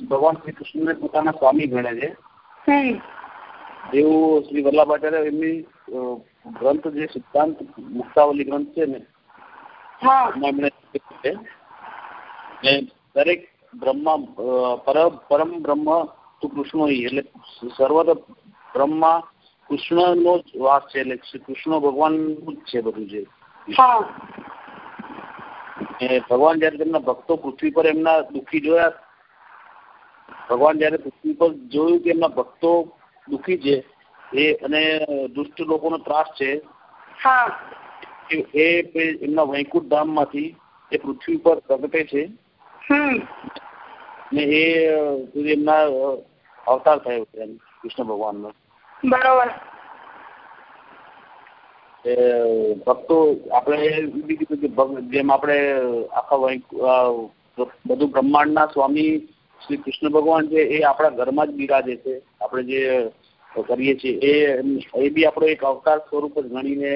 ભગવાન શ્રી કૃષ્ણને પોતાના સ્વામી ગણે છે. હમ. એવું શ્રી વલ્લભાચાર્ય એમની ગ્રંથ જે સિદ્ધાંત મુક્તાવલી ગ્રંથ છે ને હા. એમાં એમણે લખ્યું છે. ને દરેક બ્રહ્મા પરમ પરમ બ્રહ્મ તું કૃષ્ણ એટલે સર્વત્ર બ્રહ્મા કૃષ્ણનો જ વાસ છે એટલે શ્રી કૃષ્ણ ભગવાનનું જ છે બધું છે હા. એ ભગવાન જયારે તેમના ભક્તો પૃથ્વી પર એમના દુઃખી જોયા ભગવાન જયારે પૃથ્વી પર જોયું કે એમના ભક્તો દુઃખી છે એ અને દુષ્ટ લોકોનો ત્રાસ છે એ એમના વૈકુંઠ ધામમાંથી એ પૃથ્વી પર પ્રગટે છે ને એ એમના અવતાર થયો છે કૃષ્ણ ભગવાન નો બરોબર. એ ભક્તો આપણે એમ કીધું કે જેમ આપણે આખા બધું બ્રહ્માંડના સ્વામી શ્રી કૃષ્ણ ભગવાન છે, એ આપણા ઘરમાં જ બિરાજે છે. આપણે જે કરીએ છીએ, એ એ બી આપણો એક અવતાર સ્વરૂપ જ ગણીને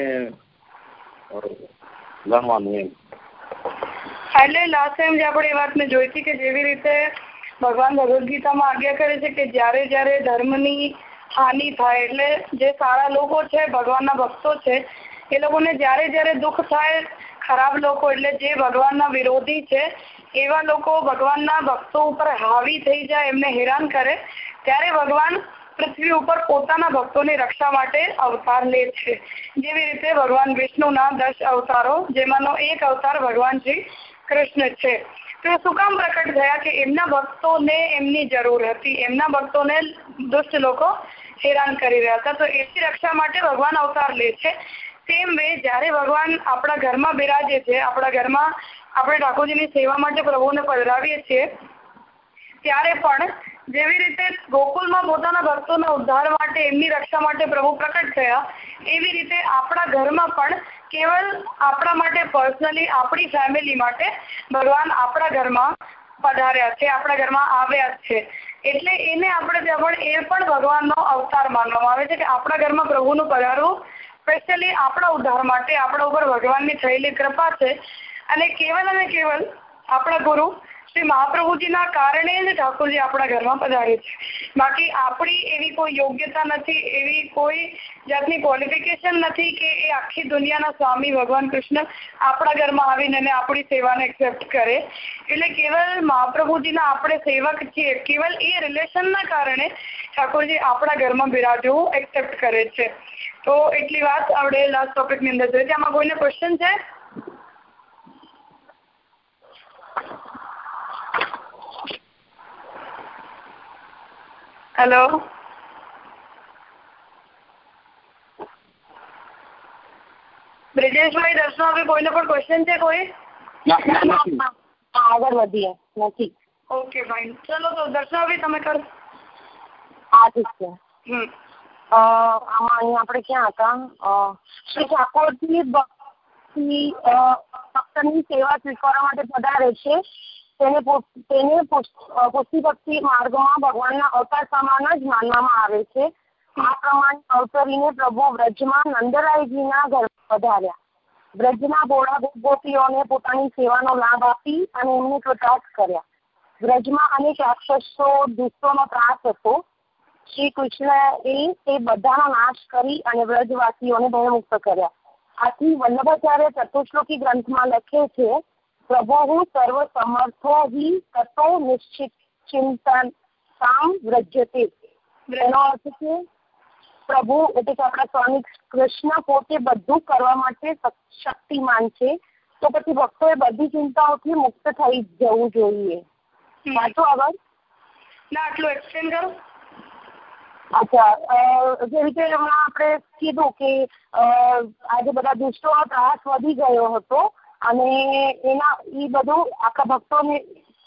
ગણવાનું એમ. એટલે લાસ્ટ ટાઈમ જે આપણે એ વાતને જોઈ હતી કે જેવી રીતે ભગવાન ભગવદ ગીતામાં આજ્ઞા કરે છે કે જ્યારે જ્યારે ધર્મની હાનિ થાય, એટલે જે સારા લોકો છે, ભગવાનના ભક્તો છે, એ લોકોને જ્યારે જ્યારે દુઃખ થાય, ખરાબ લોકો, એટલે જે ભગવાનના વિરોધી છે એવા લોકો ભગવાનના ભક્તો ઉપર હાવી થઈ જાય, એમને હેરાન કરે, ત્યારે ભગવાન પૃથ્વી ઉપર પોતાના ભક્તોની રક્ષા માટે અવતાર લે છે. જેવી રીતે ભગવાન વિષ્ણુના દસ અવતારો, જેમાંનો એક અવતાર ભગવાન શ્રી કૃષ્ણ છે. તો શું કામ પ્રકટ થયા કે એમના ભક્તોને એમની જરૂર હતી? એમના ભક્તોને દુષ્ટ લોકો હેરાન કરી રહ્યા હતા. તો એની રક્ષા માટે ભગવાન અવતાર લે છે. સેમ વે જ્યારે ભગવાન આપણા ઘરમાં બિરાજે છે, આપણા ઘરમાં આપણે ઠાકોરજીની સેવા માટે પ્રભુને પધરાવીએ છીએ. ત્યારે પણ જેવી રીતે ગોકુલમાં પોતાના ભક્તોના ઉદ્ધાર માટે, એમની રક્ષા માટે પ્રભુ પ્રકટ થયા, એવી રીતે આપણા ઘરમાં પણ કેવલ આપણા માટે પર્સનલી આપણી ફેમિલી માટે ભગવાન આપણા ઘરમાં પધાર્યા છે, આપણા ઘરમાં આવ્યા છે. એટલે એને આપણે ત્યાં પણ એ પણ ભગવાનનો અવતાર માનવામાં આવે છે કે આપણા ઘરમાં પ્રભુનું પધારવું સ્પેશિયલી આપણા ઉદ્ધાર માટે આપણા ઉપર ભગવાનની થયેલી કૃપા છે. અને કેવલ અને કેવલ આપણા ગુરુ શ્રી મહાપ્રભુજીના કારણે જ ઠાકોરજી આપણા ઘરમાં પધારે છે. બાકી આપણી એવી કોઈ યોગ્યતા નથી, એવી કોઈ જાતની ક્વોલિફિકેશન નથી કે એ આખી દુનિયાના સ્વામી ભગવાન કૃષ્ણ આપણા ઘરમાં આવીને અને આપણી સેવાને એક્સેપ્ટ કરે. એટલે કેવલ મહાપ્રભુજીના આપણે સેવક છીએ, કેવલ એ રિલેશનના કારણે ઠાકોરજી આપણા ઘરમાં બિરાજવું એક્સેપ્ટ કરે છે. તો એટલી વાત, આપણે લાસ્ટ ટોપિકની અંદર જોઈ આમાં કોઈને ક્વેશ્ચન છે? હેલો બ્રિજેશભાઈ દર્શનાભાઈ કોઈને પણ ક્વેશ્ચન છે કોઈ? આગળ વધીએ. નથી. ઓકે ફાઇન ચલો તો દર્શનાભાઈ તમે કરો. આ ઠીક છે. હમ. આમાં અહીંયા આપણે ક્યાં હતા? શ્રી ઠાકોરજી ભક્તિ ભક્તની સેવા સ્વીકારવા માટે પધારે છે. તેને તેને પુષ્ટિભક્તિ માર્ગમાં ભગવાનના અવતાર સમાન જ માનવામાં આવે છે. આ પ્રમાણે અવતરીને પ્રભુ વ્રજમાં નંદરાયજીના ઘર પધાર્યા. વ્રજના ભોળા ગોપ ગોપીઓને પોતાની સેવાનો લાભ આપી અને એમને કૃતાર્થ કર્યા. વ્રજમાં અનેક રાક્ષસો, દુષ્ટોનો ત્રાસ હતો. શ્રી કૃષ્ણએ તે બધાનો નાશ કરી અને વ્રજવાસીઓને ભયમુક્ત કર્યા. આથી વલ્લભાચાર્ય ચતુશ્લોકી ગ્રંથમાં લખે છે પ્રભુ સર્વ સમર્થો હિ તતો નિશ્ચિત ચિંતન સામ વ્રજ્યતે એનો અર્થ છે પ્રભુ એટલે કે આપણા સ્વામી કૃષ્ણ પોતે બધું કરવા માટે શક- શક્તિમાન છે તો પછી ભક્તોએ બધી ચિંતાઓથી મુક્ત થઈ જવું જોઈએ સાચું આગળ ના આટલું એક્સપ્લેન કરો અચ્છા અ, જે રીતે હમણાં આપણે કીધું કે અ, આજે બધા દુષ્ટોનો ત્રાસ વધી ગયો હતો અને એના એ બધું આખા ભક્તોને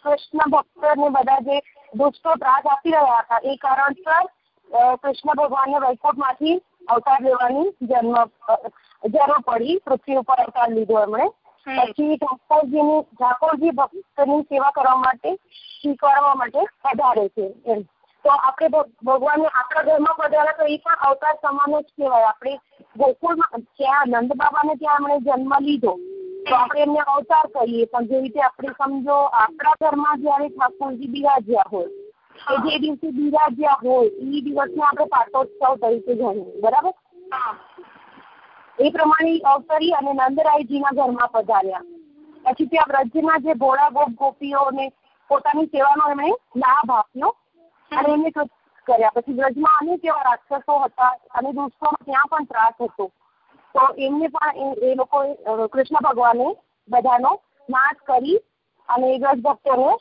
કૃષ્ણ ભક્તોને બધા જે દુષ્ટો ત્રાસ આપી રહ્યા હતા એ કારણસર કૃષ્ણ ભગવાનને વૈકુંઠમાંથી અવતાર લેવાની જન્મ જરૂર પડી પૃથ્વી ઉપર અવતાર લીધો એમણે. પછી ઠાકોરજીની ઠાકોરજી ભક્તની સેવા કરવા માટે સ્વીકારવા માટે પધારે છે એમ. તો આપણે ભગ- ભગવાનને આપણા ઘરમાં પધારે તો એ પણ અવતાર સમાન જ કહેવાય. આપણે ગોકુળમાં ત્યાં નંદ બાબાને ત્યાં એમણે જન્મ લીધો. તો આપણે એમને અવતાર કહીએ. પણ જે રીતે આપણે સમજો આપણા ઘરમાં જયારે ઠાકોરજી બિરાજ્યા હોય કે જે દિવસે બિરાજ્યા હોય એ દિવસને આપણે પાટોત્સવ તરીકે જાણીએ. બરાબર? એ પ્રમાણે અવતરી અને નંદરાયજીના ઘરમાં પધાર્યા. પછી ત્યાં વ્રજના જે ભોળા ગોપ ગોપીઓને પોતાની સેવાનો એમણે લાભ આપ્યો અને એમને કર્યા. પછી વ્રજમાં અનેક એવા રાક્ષસો હતા અને દુષ્ટોનો ત્યાં પણ ત્રાસ હતો. તો એમને પણ એ લોકો કૃષ્ણ ભગવાને બધાનો નાશ કરી અને વ્રજ ભક્તોને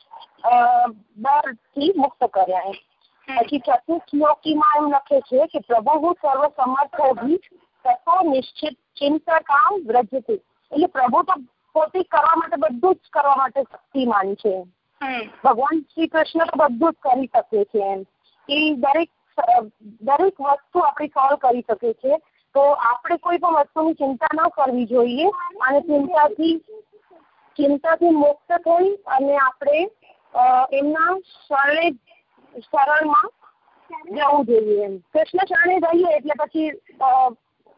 ડરથી મુક્ત કર્યા એમ પછી ચતુર્થ શ્લોકીમાં એમ લખે છે કે પ્રભુ સર્વ સમર્થ હોવી તથો નિશ્ચિત ચિંતકામ વ્રજતી એટલે પ્રભુ તો પોતે કરવા માટે બધું જ કરવા માટે શક્તિમાન છે ભગવાન શ્રી કૃષ્ણ તો બધું જ કરી શકે છે એમ એ દરેક દરેક વસ્તુ આપણે સોલ્વ કરી શકે છે તો આપણે કોઈ પણ વસ્તુની ચિંતા ન કરવી જોઈએ અને ચિંતાથી ચિંતાથી મુક્ત થઈ અને આપણે એમના શરણે, શરણમાં જવું જોઈએ એમ. કૃષ્ણ શરણે જઈએ એટલે પછી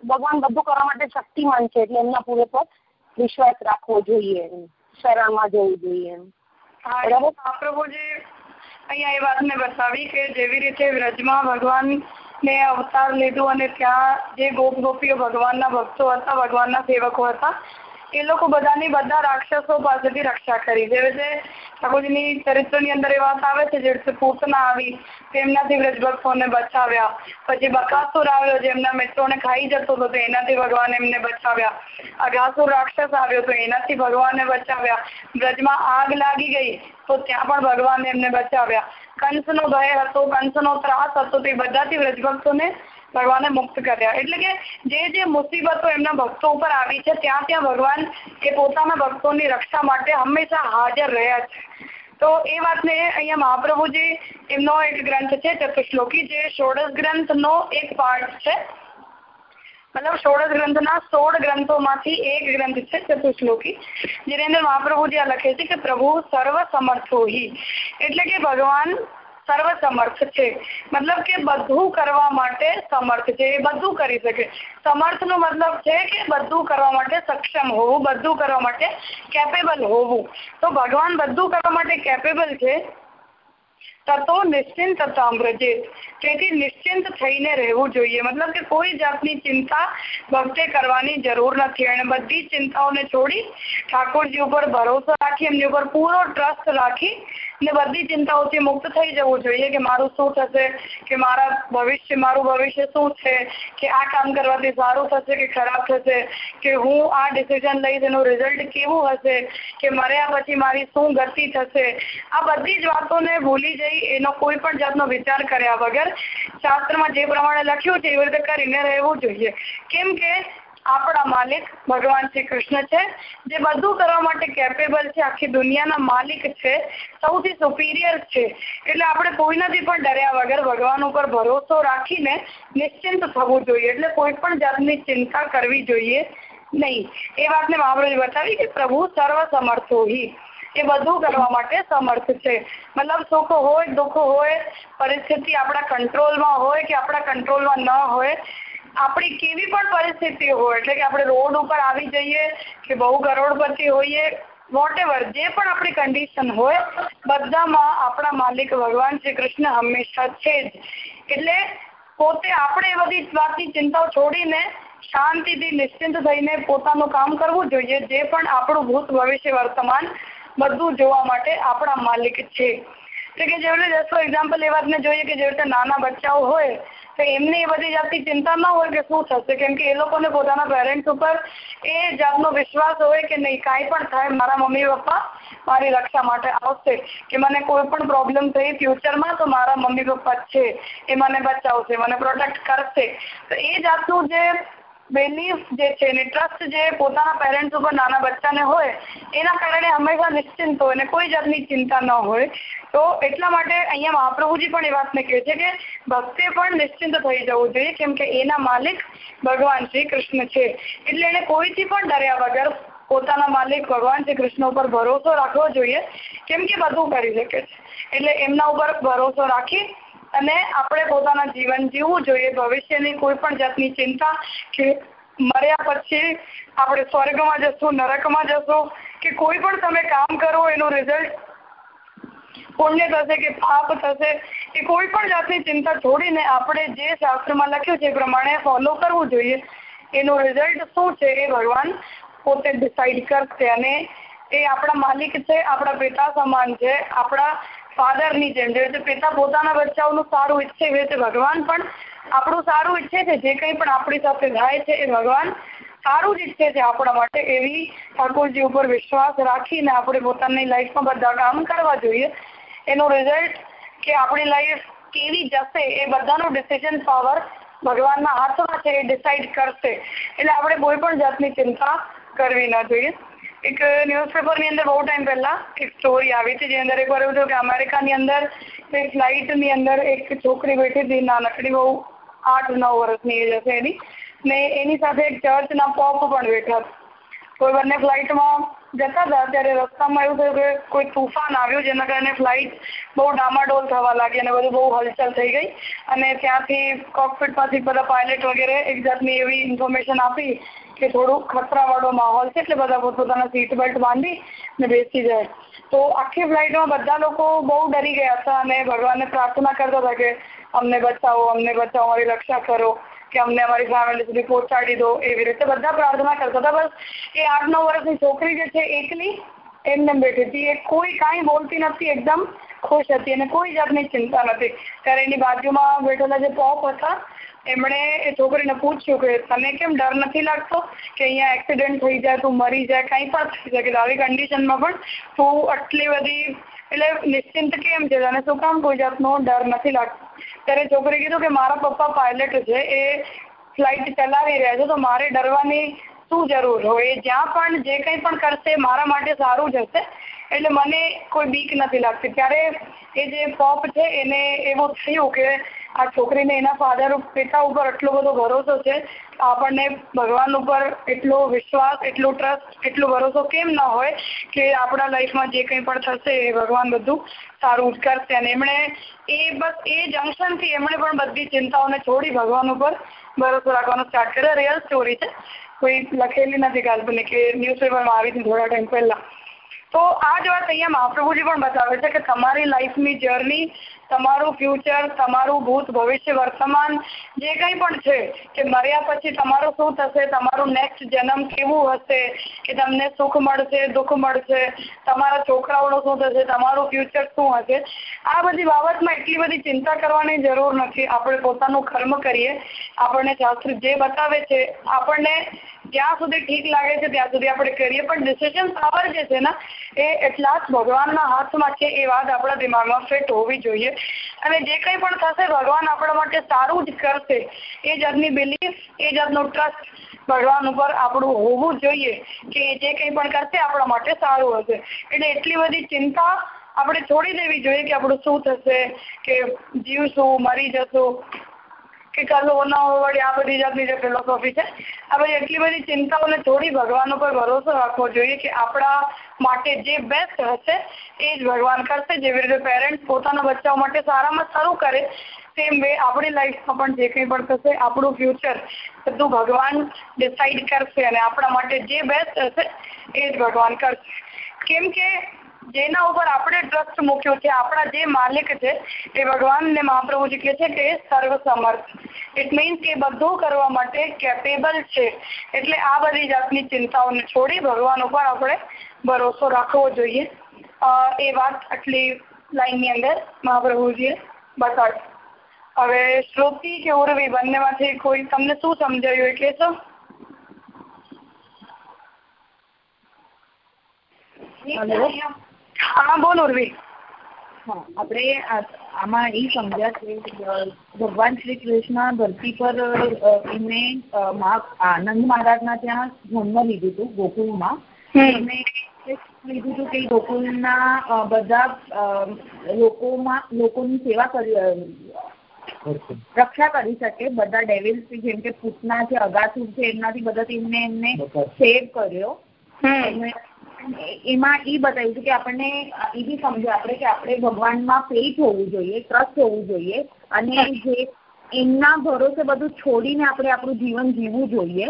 ભગવાન બધું કરવા માટે શક્તિમાન છે એટલે એમના પૂરેપૂર વિશ્વાસ રાખવો જોઈએ એમ. શરણમાં જવું જોઈએ એમ. પ્રભુજી અહીંયા એ વાત મેં બતાવી કે જેવી રીતે વ્રજમાં ભગવાન ને અવતાર લીધું અને ત્યાં જે ગોપ ગોપીઓ ભગવાનના ભક્તો હતા, ભગવાનના સેવકો હતા, એ લોકો બધાની બધા રાક્ષસો પાસેથી રક્ષા કરી. જે રીતે ઠાકોરજીની ચરિત્રની અંદર એ વાત આવે છે, જે રીતે પૂતના આવી, તેમનાથી વ્રજભક્તોને બચાવ્યા. પછી બકાસુર આવ્યો જેમના મિત્રોને ખાઈ જતો હતો એનાથી ભગવાન એમને બચાવ્યા. અઘાસુર રાક્ષસ આવ્યો, તો એનાથી ભગવાને બચાવ્યા. વ્રજમાં આગ લાગી ગઈ, તો ત્યાં પણ ભગવાન એમને બચાવ્યા. કંસનો ભય હતો, કંસનો ત્રાસ હતો, તે બધાથી વ્રજભક્તોને ભગવાને મુક્ત કર્યા. એટલે કે જે જે મુસીબતો એમના ભક્તો ઉપર આવી છે, ત્યાં ત્યાં ભગવાન એ પોતાના ભક્તોની રક્ષા માટે હંમેશા હાજર રહ્યા છે. તો એ વાતને અહીંયા મહાપ્રભુજી એમનો એક ગ્રંથ છે, ચતુશ્લોકી, જે ષોડશ ગ્રંથનો એક પાર્ટ છે. મતલબ સોળ ગ્રંથના સોળ ગ્રંથોમાંથી એક ગ્રંથ છે ચતુશ્લોકી. જેની અંદર મહાપ્રભુજી આ લખે છે કે પ્રભુ સર્વ સમર્થો એટલે કે ભગવાન સર્વ સમર્થ છે. મતલબ કે બધું કરવા માટે સમર્થ છે. એ બધું કરી શકે. સમર્થ નો મતલબ છે કે બધું કરવા માટે સક્ષમ હોવું, બધું કરવા માટે કેપેબલ હોવું. તો ભગવાન બધું કરવા માટે કેપેબલ છે. તતો નિશ્ચિંત અમૃજિત તેથી નિશ્ચિંત થઈને રહેવું જોઈએ. મતલબ કે કોઈ જાતની ચિંતા ભક્તે કરવાની જરૂર નથી. અને બધી ચિંતાઓને છોડી ઠાકોરજી ઉપર ભરોસો રાખી, એમની ઉપર પૂરો ટ્રસ્ટ રાખી ને બધી ચિંતાઓથી મુક્ત થઈ જવું જોઈએ કે મારું શું થશે, કે મારા ભવિષ્ય, મારું ભવિષ્ય શું છે, કે આ કામ કરવાથી સારું થશે કે ખરાબ થશે, કે હું આ ડિસિઝન લઈશ, એનું રિઝલ્ટ કેવું હશે, કે મર્યા પછી મારી શું ગતિ થશે. આ બધી જ વાતોને ભૂલી જઈ એનો કોઈ પણ જાતનો વિચાર કર્યા વગર શાસ્ત્રમાં જે પ્રમાણે લખ્યું છે એવી રીતે કરીને રહેવું જોઈએ. કેમ આપણા માલિક ભગવાન શ્રી કૃષ્ણ છે, જે બધું કરવા માટે કેપેબલ છે, આખી દુનિયાના માલિક છે, સૌથી સુપીરિયર છે. એટલે આપણે કોઈનાથી પણ ડર્યા વગર ભગવાન ઉપર ભરોસો રાખીને નિશ્ચિંત થવું જોઈએ. એટલે કોઈ પણ જાતની ચિંતા કરવી જોઈએ નહીં. એ વાતને મહાપ્રભુ બતાવી કે પ્રભુ સર્વ સમર્થો હિ. એ બધું કરવા માટે સમર્થ છે. મતલબ સુખ હોય, દુઃખ હોય, પરિસ્થિતિ આપણા કંટ્રોલમાં હોય કે આપણા કંટ્રોલમાં ન હોય આપણી કેવી પણ પરિસ્થિતિ હોય, એટલે કે આપણે રોડ ઉપર આવી જઈએ કે બહુ કરોડપતિ હોઈએ વોટેવર જે પણ આપણી કન્ડિશન હોય, બધામાં આપણા માલિક ભગવાન શ્રી કૃષ્ણ હંમેશા છે જ. એટલે પોતે આપણે એ બધી વાતની ચિંતાઓ છોડીને શાંતિથી, નિશ્ચિંત થઈને પોતાનું કામ કરવું જોઈએ, જે પણ આપણું ભૂત ભવિષ્ય વર્તમાન બધું જોવા માટે આપણા માલિક છે. એટલે કે જેવી રીતે ફોર એક્ઝામ્પલ એ વાતને જોઈએ કે જેવી રીતે નાના બચ્ચાઓ હોય તો એમને એ બધી જાતની ચિંતા ન હોય કે શું થશે, કેમ કે એ લોકોને પોતાના પેરેન્ટ્સ ઉપર એ જાતનો વિશ્વાસ હોય કે નહીં, કાંઈ પણ થાય, મારા મમ્મી પપ્પા મારી રક્ષા માટે આવશે, કે મને કોઈ પણ પ્રોબ્લેમ થઈ ફ્યુચરમાં તો મારા મમ્મી પપ્પા છે, એ મને બચાવશે, મને પ્રોટેક્ટ કરશે. તો એ જાતનું જે બિલીફ જે છે ને ટ્રસ્ટ જે પોતાના પેરેન્ટ્સ ઉપર નાના બચ્ચાને હોય, એના કારણે હંમેશા નિશ્ચિંત હોય અને કોઈ જાતની ચિંતા ન હોય. તો એટલા માટે અહીંયા મહાપ્રભુજી પણ એ વાતને કહે છે કે ભક્તે પણ નિશ્ચિંત થઈ જવું જોઈએ, કેમ એના માલિક ભગવાન શ્રી કૃષ્ણ છે. એટલે એને કોઈથી પણ ડર્યા વગર પોતાના માલિક ભગવાન શ્રી કૃષ્ણ ઉપર ભરોસો રાખવો જોઈએ, કેમ બધું કરી શકે છે. એટલે એમના ઉપર ભરોસો રાખી અને આપણે પોતાના જીવન જીવવું જોઈએ. ભવિષ્યની કોઈ પણ જાતની ચિંતા કે મર્યા પછી આપણે સ્વર્ગમાં જશું, નરકમાં જશું કે કોઈ પણ તમે કામ કરો, એનું રિઝલ્ટ પુણ્ય થશે કે પાપ થશે, એ કોઈ પણ જાતની ચિંતા છોડીને આપણે જે શાસ્ત્રમાં લખ્યું છે એ પ્રમાણે ફોલો કરવું જોઈએ. એનું રિઝલ્ટ શું છે એ ભગવાન પોતે ડિસાઈડ કરશે અને એ આપણા માલિક છે, આપણા પિતા સમાન છે, આપણા ફાધરની જેમ. જે રીતે પિતા પોતાના બચ્ચાઓનું સારું ઈચ્છે એવી રીતે ભગવાન પણ આપણું સારું ઈચ્છે છે, જે કંઈ પણ આપણી સાથે થાય છે એ ભગવાન સારું જ ઈચ્છે છે આપણા માટે એવી ઠાકોરજી ઉપર વિશ્વાસ રાખીને આપણે પોતાની લાઈફમાં બધા કામ કરવા જોઈએ. એનું રિઝલ્ટ કે આપણી લાઈફ કેવી જશે એ બધાનું ડિસિઝન પાવર ભગવાનના હાથમાં છે એ ડિસાઈડ કરશે. એટલે આપણે કોઈ પણ જાતની ચિંતા કરવી ના જોઈએ. એક ન્યૂઝપેપરની અંદર બહુ ટાઈમ પહેલાં એક સ્ટોરી આવી હતી, જે અંદર એકવાર એવું થયું કે અમેરિકાની અંદર એક ફ્લાઇટની અંદર એક છોકરી બેઠી હતી, નાનકડી બહુ આઠ નવ વર્ષની એજ હશે એની, ને એની સાથે એક ચર્ચના પોપ પણ બેઠા તો બંને ફ્લાઇટમાં જતા હતા, ત્યારે રસ્તામાં એવું થયું કે કોઈ તુફાન આવ્યું, જેના કારણે ફ્લાઇટ બહુ ડામાડોલ થવા લાગી અને બધું બહુ હલચલ થઈ ગઈ. અને ત્યાંથી કોકપીટમાંથી બધા પાયલટ વગેરે એક જાતની એવી ઇન્ફોર્મેશન આપી કે થોડું ખતરાવાળો માહોલ છે, એટલે બધા પોતપોતાના સીટ બેલ્ટ બાંધી ને બેસી જાય. તો આખી ફ્લાઇટમાં બધા લોકો બહુ ડરી ગયા હતા અને ભગવાનને પ્રાર્થના કરતા હતા કે, અમને બચાવો અમને બચાવો, અમારી રક્ષા કરો, કે અમને અમારી ફેમિલી સુધી પહોંચાડી દો, એવી રીતે બધા પ્રાર્થના કરતા હતા. બસ એ આઠ નવ વર્ષની છોકરી જે છે, એકલી એમને બેઠી હતી. એ કોઈ કાંઈ બોલતી નથી, એકદમ ખુશ હતી અને કોઈ જાતની ચિંતા નથી. ત્યારે એની બાજુમાં બેઠેલા જે પોપ હતા એમણે એ છોકરીને પૂછ્યું કે તને કેમ ડર નથી લાગતો કે અહીંયા એક્સિડન્ટ થઈ જાય, તું મરી જાય, કંઈ પણ થઈ શકે આવી કન્ડિશનમાં પણ તું આટલી બધી એટલે નિશ્ચિંત કેમ છે? તને શું કામ કોઈ જાતનો ડર નથી લાગતો? ત્યારે છોકરી કીધું કે મારા પપ્પા પાયલટ છે, એ ફ્લાઇટ ચલાવી રહ્યા છે, તો મારે ડરવાની શું જરૂર હોય? જ્યાં પણ જે કંઈ પણ કરશે, મારા માટે સારું જ હશે. એટલે મને કોઈ બીક નથી લાગતી. ત્યારે એ જે પોપ છે, એને એવું થયું કે આ છોકરીને એના ફાધર પિતા ઉપર એટલો બધો ભરોસો છે, આપણને ભગવાન ઉપર એટલો વિશ્વાસ, એટલો ટ્રસ્ટ એટલો ભરોસો કેમ ન હોય કે આપણા લાઈફમાં જે કંઈ પણ થશે એ ભગવાન બધું સારું જ કરશે. અને એમણે એ બસ એ જંક્શનથી એમણે પણ બધી ચિંતાઓને છોડી ભગવાન ઉપર ભરોસો રાખવાનો સ્ટાર્ટ કર્યો. રિયલ સ્ટોરી છે. કોઈ લખેલી નથી કાલ્પનિક કે ન્યૂઝપેપરમાં આવી હતી થોડા ટાઈમ પહેલા. તો આ જ વાત અહીંયા મહાપ્રભુજી પણ બતાવે છે કે તમારી લાઈફની જર્ની તમારું ફ્યુચર તમારું ભૂત, ભવિષ્ય વર્તમાન, જે કંઈ પણ છે, કે મર્યા પછી તમારું શું થશે, તમારું નેક્સ્ટ જન્મ કેવું હશે, કે તમને સુખ મળશે, દુઃખ મળશે, તમારા છોકરાઓનું શું થશે, તમારું ફ્યુચર શું હશે, આ બધી બાબતમાં એટલી બધી ચિંતા કરવાની જરૂર નથી. આપણે પોતાનું કર્મ કરીએ. આપણને શાસ્ત્ર જે બતાવે છે, આપણને જ્યાં સુધી ઠીક લાગે છે ત્યાં સુધી આપણે કરીએ, પણ ડિસિઝન પાવર જે છે ને, એ એટલા જ ભગવાનના હાથમાં છે, એ વાત આપણા દિમાગમાં ફિટ હોવી જોઈએ. અને જે કંઈ પણ થશે, ભગવાન આપણા માટે સારું જ કરશે. એ જાતની બિલીફ એ જાતનું ટ્રસ્ટ ભગવાન ઉપર આપણું હોવું જોઈએ કે જે કંઈ પણ કરશે, આપણા માટે સારું હશે. એટલે એટલી બધી ચિંતા આપણે છોડી દેવી જોઈએ કે આપણું શું થશે, કે જીવશું, મરી જશું. કે કાલો ન વળી આ બધી જાતની જે ફિલોસોફી છે, આ બધી એટલી બધી ચિંતાઓને છોડી ભગવાન ઉપર ભરોસો રાખવો જોઈએ કે આપણા માટે જે બેસ્ટ હશે, એ જ ભગવાન કરશે. જેવી રીતે પેરેન્ટ્સ પોતાના બચ્ચાઓ માટે સારામાં સારું કરે સેમ વે આપણી લાઈફમાં પણ જે કંઈ પણ થશે, આપણું ફ્યુચર બધું ભગવાન ડિસાઈડ કરશે અને આપણા માટે જે બેસ્ટ હશે, એ જ ભગવાન કરશે. કેમ કે જેના ઉપર આપણે ટ્રસ્ટ મૂક્યો છે. આપણા જે માલિક છે એ ભગવાન ને મહાપ્રભુજી કહે છે કે સર્વસમર્થ. ઇટ મીન્સ કે બધું કરવા માટે કેપેબલ છે. એટલે આ બધી જાતની ચિંતાઓને છોડી ભગવાન ઉપર આપણે ભરોસો રાખવો જોઈએ. એ વાત આટલી લાઈનની અંદર મહાપ્રભુજીએ બતાવી. હવે શ્રુતિ કે ઉર્વી બંનેમાંથી કોઈ તમને શું સમજાયું એ કહેશો? હેલો. હા બોલો ઉર્વી હા આપણે આમાં એ સમજ્યા કે ભગવાન શ્રી કૃષ્ણ ધરતી પર એમને આનંદ મહારાજના ત્યાં જન્મ લીધું હતું ગોકુલમાં. એમને લીધું હતું કે ગોકુળના બધા લોકોમાં લોકોની સેવા કરી રક્ષા કરી શકે. બધા ડેવિલ્સ જેમ કે પૂતના છે અગાસુર છે એમનાથી બધાથી એમને એમને સેવ કર્યો. એમાં એ બતાવ્યું છે કે આપણને એ બી સમજો આપણે કે આપણે ભગવાનમાં ફેથ હોવું જોઈએ ટ્રસ્ટ હોવું જોઈએ અને જે એમના ભરોસે બધું છોડીને આપણે આપણું જીવન જીવવું જોઈએ.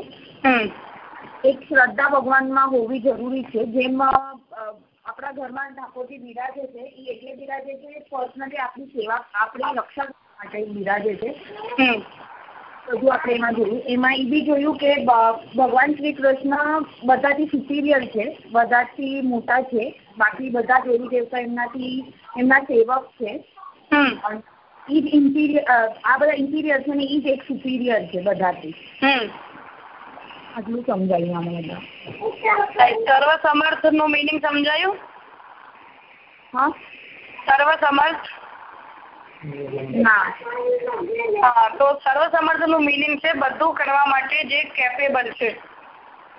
એક શ્રદ્ધા ભગવાનમાં હોવી જરૂરી છે. જેમ આપણા ઘરમાં ઠાકોરજી બિરાજે છે એ એટલે બિરાજે છે પર્સનલી આપણી સેવા આપણી રક્ષા માટે બિરાજે છે. બધું આપણે એમાં જોયું. એમાં એ બી જોયું કે ભગવાન શ્રી કૃષ્ણ બધાથી સુપિરિયર છે બધાથી મોટા છે બાકી બધા દેવી દેવતા એમનાથી એમના સેવક છે. ઈ જ ઇન્ટિરિયર આ બધા ઇન્ટિરિયર છે ને એ જ એક સુપિરિયર છે બધાથી. આટલું સમજાયું આમાં બધા. સર્વ સમર્થનું મિનિંગ સમજાયું? હા? સર્વ સમર્થ ના. હા તો સર્વ સમર્થનું મિનિંગ છે બધું કરવા માટે જે કેપેબલ છે.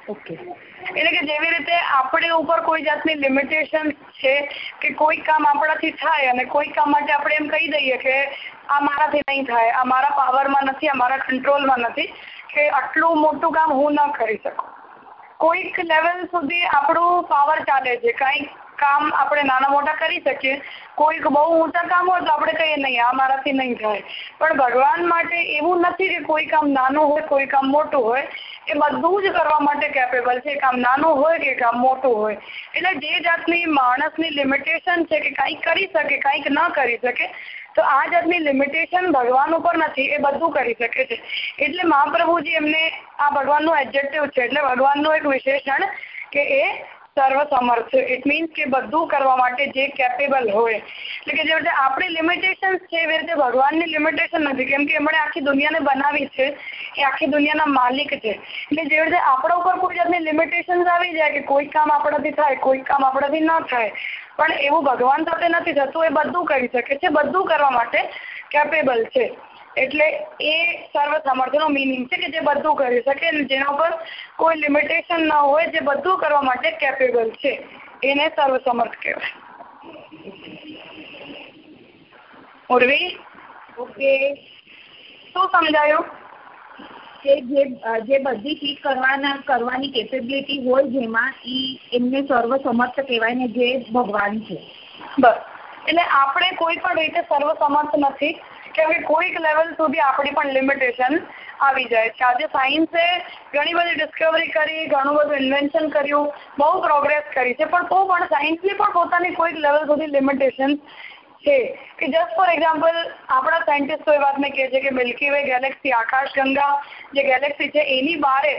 ઓકે એટલે કે જેવી રીતે આપણે ઉપર કોઈ જાતની લિમિટેશન છે કે કોઈ કામ આપણાથી થાય અને કોઈ કામ માટે આપણે એમ કહી દઈએ કે આ મારાથી નહીં થાય આ મારા પાવરમાં નથી આ મારા કંટ્રોલમાં નથી કે આટલું મોટું કામ હું ન કરી શકું. કોઈક લેવલ સુધી આપણું પાવર ચાલે છે કાંઈક કામ આપણે નાના મોટા કરી શકીએ. કોઈક બહુ ઊંચા કામ હોય તો આપણે કહીએ, નહીં, આ મારાથી નહીં થાય. પણ ભગવાન માટે એવું નથી કે કોઈ કામ નાનું હોય, કોઈ કામ મોટું હોય. એ બધું જ કરવા માટે કેપેબલ છે. કામ નાનું હોય કે કામ મોટું હોય. એટલે જે જાતની માણસની લિમિટેશન છે કે કંઈક કરી શકે, કાંઈક ન કરી શકે, તો આ જાતની લિમિટેશન ભગવાન ઉપર નથી. એ બધું કરી શકે છે. એટલે મહાપ્રભુજી એમને આ ભગવાનનું એડજેક્ટિવ છે. એટલે ભગવાનનું એક વિશેષણ કે એ સર્વ સમર્થ છે. ઇટ મીન્સ કે બધું કરવા માટે જે કેપેબલ હોય. એટલે કે જે રીતે આપણી લિમિટેશન્સ છે એવી રીતે ભગવાનની લિમિટેશન નથી, કેમ કે એમણે આખી દુનિયાને બનાવી છે, એ આખી દુનિયાના માલિક છે. એટલે જે રીતે આપણા ઉપર કોઈ જાતની લિમિટેશન્સ આવી જાય કે કોઈ કામ આપણાથી થાય, કોઈ કામ આપણાથી ન થાય, પણ એવું ભગવાન સાથે નથી થતું, એ બધું કરી શકે છે. બધું કરવા માટે કેપેબલ છે. એટલે એ સર્વ સમર્થનો મિનિંગ છે કે જે બધું કરી શકે અને જેના ઉપર કોઈ લિમિટેશન ન હોય જે બધું કરવા માટે કેપેબલ છે. એને સર્વ સમર્થ કહેવાય. ઉર્વી ઓકે. શું સમજાયું? કે જે જે બધી ચીજ કરવાના કરવાની કેપેબિલિટી હોય જેમાં ઈ એમને સર્વ સમર્થ કહેવાય ને જે ભગવાન છે. બસ. એટલે આપણે કોઈ પણ રીતે સર્વ સમર્થ નથી. કેમ કે કોઈક લેવલ સુધી આપણી પણ લિમિટેશન આવી જાય છે. આજે સાયન્સે ઘણી બધી ડિસ્કવરી કરી, ઘણું બધું ઇન્વેન્શન કર્યું, બહુ પ્રોગ્રેસ કરી છે. પણ તો પણ સાયન્સની પણ પોતાની કોઈક લેવલ સુધી લિમિટેશન છે. કે જસ્ટ ફોર એક્ઝામ્પલ આપણા સાયન્ટિસ્ટો એ વાતને કહે છે કે મિલ્કી વે ગેલેક્સી આકાશગંગા જે ગેલેક્સી છે, એની બારે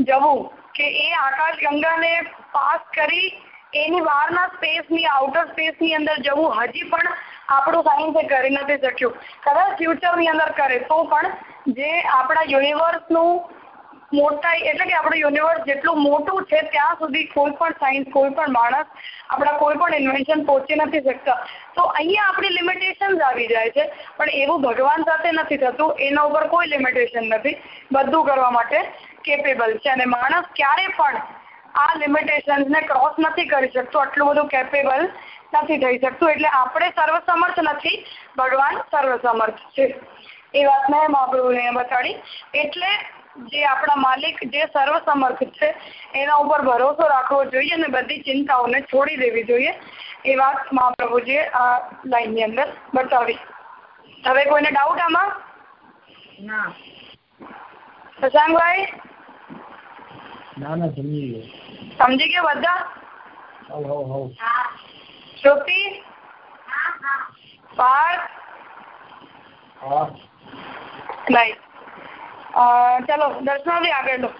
જવું કે એ આકાશગંગાને પાસ કરી એની બહારના સ્પેસની આઉટર સ્પેસની અંદર જવું. હજી પણ આપણું સાયન્સ એ કરી નથી શક્યું. કદાચ ફ્યુચરની અંદર કરે તો પણ જે આપણા યુનિવર્સનું મોટા એટલે કે આપણું યુનિવર્સ જેટલું મોટું છે ત્યાં સુધી કોઈ પણ સાયન્સ કોઈ પણ માણસ આપણા કોઈ પણ ઇન્વેન્શન પહોંચી નથી શકતા. તો અહીંયા આપણી લિમિટેશન્સ આવી જાય છે. પણ એવું ભગવાન સાથે નથી થતું. એના ઉપર કોઈ લિમિટેશન નથી. બધું કરવા માટે કેપેબલ છે. અને માણસ ક્યારે પણ આ લિમિટેશન્સને ક્રોસ નથી કરી શકતો. આટલું બધું કેપેબલ નથી થઈ શકતું એટલે આપણે સર્વસમર્થ નથી ભગવાન સર્વસમર્થ છે. એ વાત મેં મહાપ્રભુને બતાડી. એટલે જે આપણા માલિક જે સર્વસમર્થ છે એના ઉપર ભરોસો રાખવો જોઈએ અને બધી ચિંતાઓને છોડી દેવી જોઈએ. એ વાત મહાપ્રભુજીએ આ લાઈનની અંદર બતાવી. હવે કોઈને ડાઉટ આમાં? ના. શશાંકભાઈ ના ના સમજી ગયો સમજી ગયા બધા? શ્રુતિ પાર્થ હા નહીં ચલો દર્શનાથી આગળ લો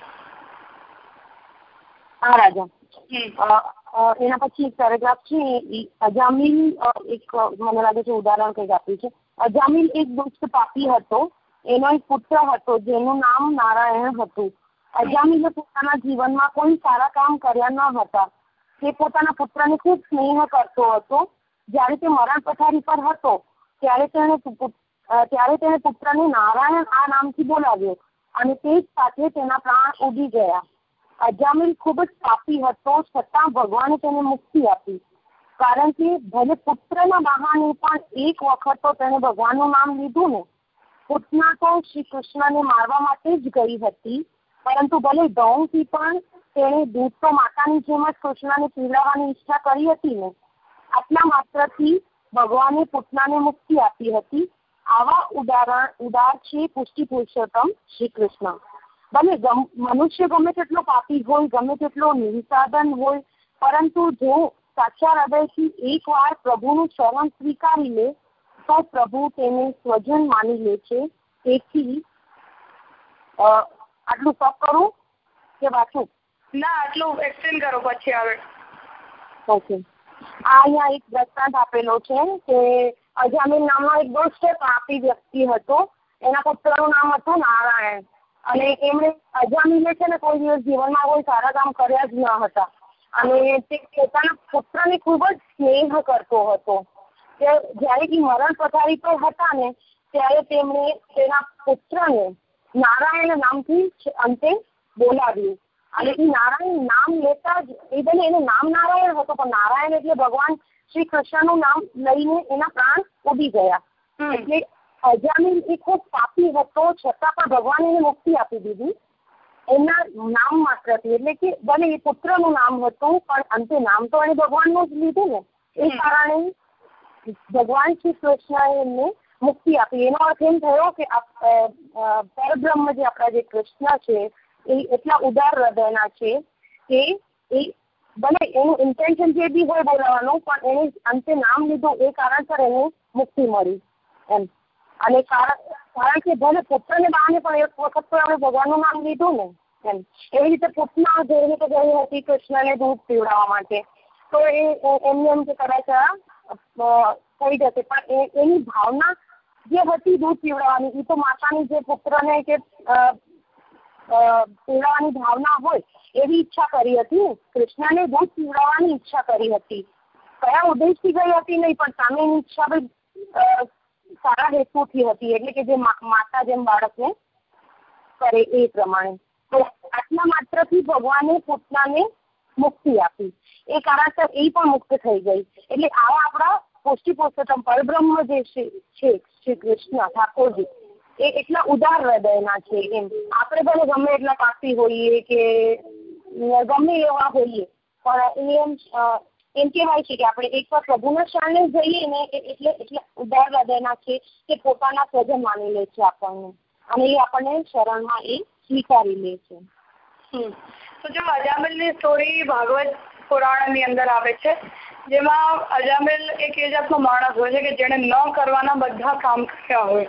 હા રાજા એના પછી પેરેગ્રાફ છે અજામિલ એક મને લાગે છે ઉદાહરણ કંઈક આપ્યું છે અજામિલ એક દુષ્ટ પાપી હતો એનો એક પુત્ર હતો જેનું નામ નારાયણ હતું અજામિલે પોતાના જીવનમાં કોઈ સારા કામ કર્યા ન હતા તે પોતાના પુત્રને ખૂબ સ્નેહ કરતો હતો. જ્યારે તે મરણ પથારી પર હતો ત્યારે અ, ત્યારે તેણે પુત્રને નારાયણ આ નામથી બોલાવ્યો અને તે જ સાથે તેના પ્રાણ ઉડી ગયા. અજામિલ ખૂબ જ પાપી હતો છતાં ભગવાને તેને મુક્તિ આપી. કારણ કે ભલે પુત્રના બહાને પણ એક વખત તો તેણે ભગવાનનું નામ લીધું ને. પૂતના તો શ્રી કૃષ્ણને મારવા માટે જ ગઈ હતી પરંતુ ભલે ઢોંગથી પણ તેણે દૂધ તો માતાની જેમ જ કૃષ્ણને પીવડાવવાની ઈચ્છા કરી હતી ને, આટલા માત્રથી ભગવાને પૂતનાને મુક્તિ આપી હતી. આવા ઉદાહરણ, ઉદાર છે પુષ્ટિ પુરુષોત્તમ શ્રી કૃષ્ણ ભલે મનુષ્ય ગમે તેટલો પાપી હોય, ગમે તેટલો નિર્સાધન હોય, પરંતુ જો સાચા હૃદયથી એક વાર પ્રભુનું શરણ સ્વીકારી લે, તો પ્રભુ તેને સ્વજન માની લે છે. તેથી આટલું સફ કરું કે વાંચું? ના, આટલું એક્સપ્લેન કરો પછી આગળ ઓકે આ અહીંયા એક દ્રષ્ટાંત આપેલો છે કે અજામિલ નામનો એક દુષ્ટ પાપી વ્યક્તિ હતો. એના પુત્રનું નામ હતું નારાયણ. અને એમણે અજામિલે છે ને કોઈ દિવસ જીવનમાં કોઈ સારા કામ કર્યા જ ન હતા. અને તે પોતાના પુત્રને ખૂબ જ સ્નેહ કરતો હતો. કે જ્યારે એ મરણ પથારી પર હતા ને, ત્યારે તેમણે તેના પુત્રને નારાયણ નામથી અંતે બોલાવ્યું. અને એ નારાયણ નામ લેતા જ એ ભલે એનું નામ નારાયણ હતું પણ નારાયણ એટલે ભગવાન શ્રી કૃષ્ણનું નામ લઈને એના પ્રાણ ઉડી ગયા. એટલે અજામીન એ ખૂબ પાપી હતો છતાં પણ ભગવાન એને મુક્તિ આપી દીધી. એના નામ માત્રથી એટલે કે ભલે એ પુત્રનું નામ હતું પણ અંતે નામ તો એને ભગવાનનું જ લીધું ને. એ કારણે ભગવાન શ્રી કૃષ્ણએ એમને મુક્તિ આપી. એનો અર્થ એમ થયો કે પરબ્રહ્મ જે આપણા જે કૃષ્ણ છે એ એટલા ઉદાર હૃદયના છે કે એ ભલે એનું ઇન્ટેન્શન જે બી હોય બોલાવાનું, પણ એને અંતે નામ લીધું એ કારણસર એને મુક્તિ મળી એમ. અને કારણ કારણ કે ભલે પુત્રને બહાને પણ એક વખત તો આપણે ભગવાનનું નામ લીધું ને, એમ. એવી રીતે પૂતના જઈને તો ગઈ હતી કૃષ્ણને દૂધ પીવડાવવા માટે. તો એ એમને એમ કે કદાચ થઈ જશે. પણ એની ભાવના જે હતી દૂધ પીવડાવવાની એ તો માતાની જે પુત્રને કે પીવડાવવાની ભાવના હોય એવી ઈચ્છા કરી હતી. કૃષ્ણને દૂધ પીવડાવવાની ઈચ્છા કરી હતી. કયા ઉદ્દેશથી ગઈ હતી નહીં, પણ સામેની ઈચ્છા ભાઈ સારા હેતુથી હતી. એટલે કે જે માતા જેમ બાળકને કરે એ પ્રમાણે. તો આટલા માત્રથી ભગવાને પોતાને મુક્તિ આપી. એ કારણસર એ પણ મુક્ત થઈ ગઈ. એટલે આવા આપણા પુષ્ટિ પુરુષોત્તમ પરબ્રહ્મ જે છે, શ્રી કૃષ્ણ ઠાકોરજી એ એટલા ઉદાર હૃદયના છે એમ. આપણે ભલે ગમે એટલા પાપી હોઈએ કે, ગમે એવા હોઈએ, પણ એમ એમ કહેવાય છે કે આપણે એકવાર પ્રભુના શરણે જઈએ ને એટલે એટલા ઉદાર હૃદયના છે કે પોતાના સ્વજન માની લે છે આપણને. અને એ આપણને શરણમાં એ સ્વીકારી લે છે. તો જો અજામિલની સ્ટોરી ભાગવત પુરાણની અંદર આવે છે જેમાં અજામિલ એક એ જાતનો માણસ હોય છે કે જેને ન કરવાના બધા કામ કર્યા હોય.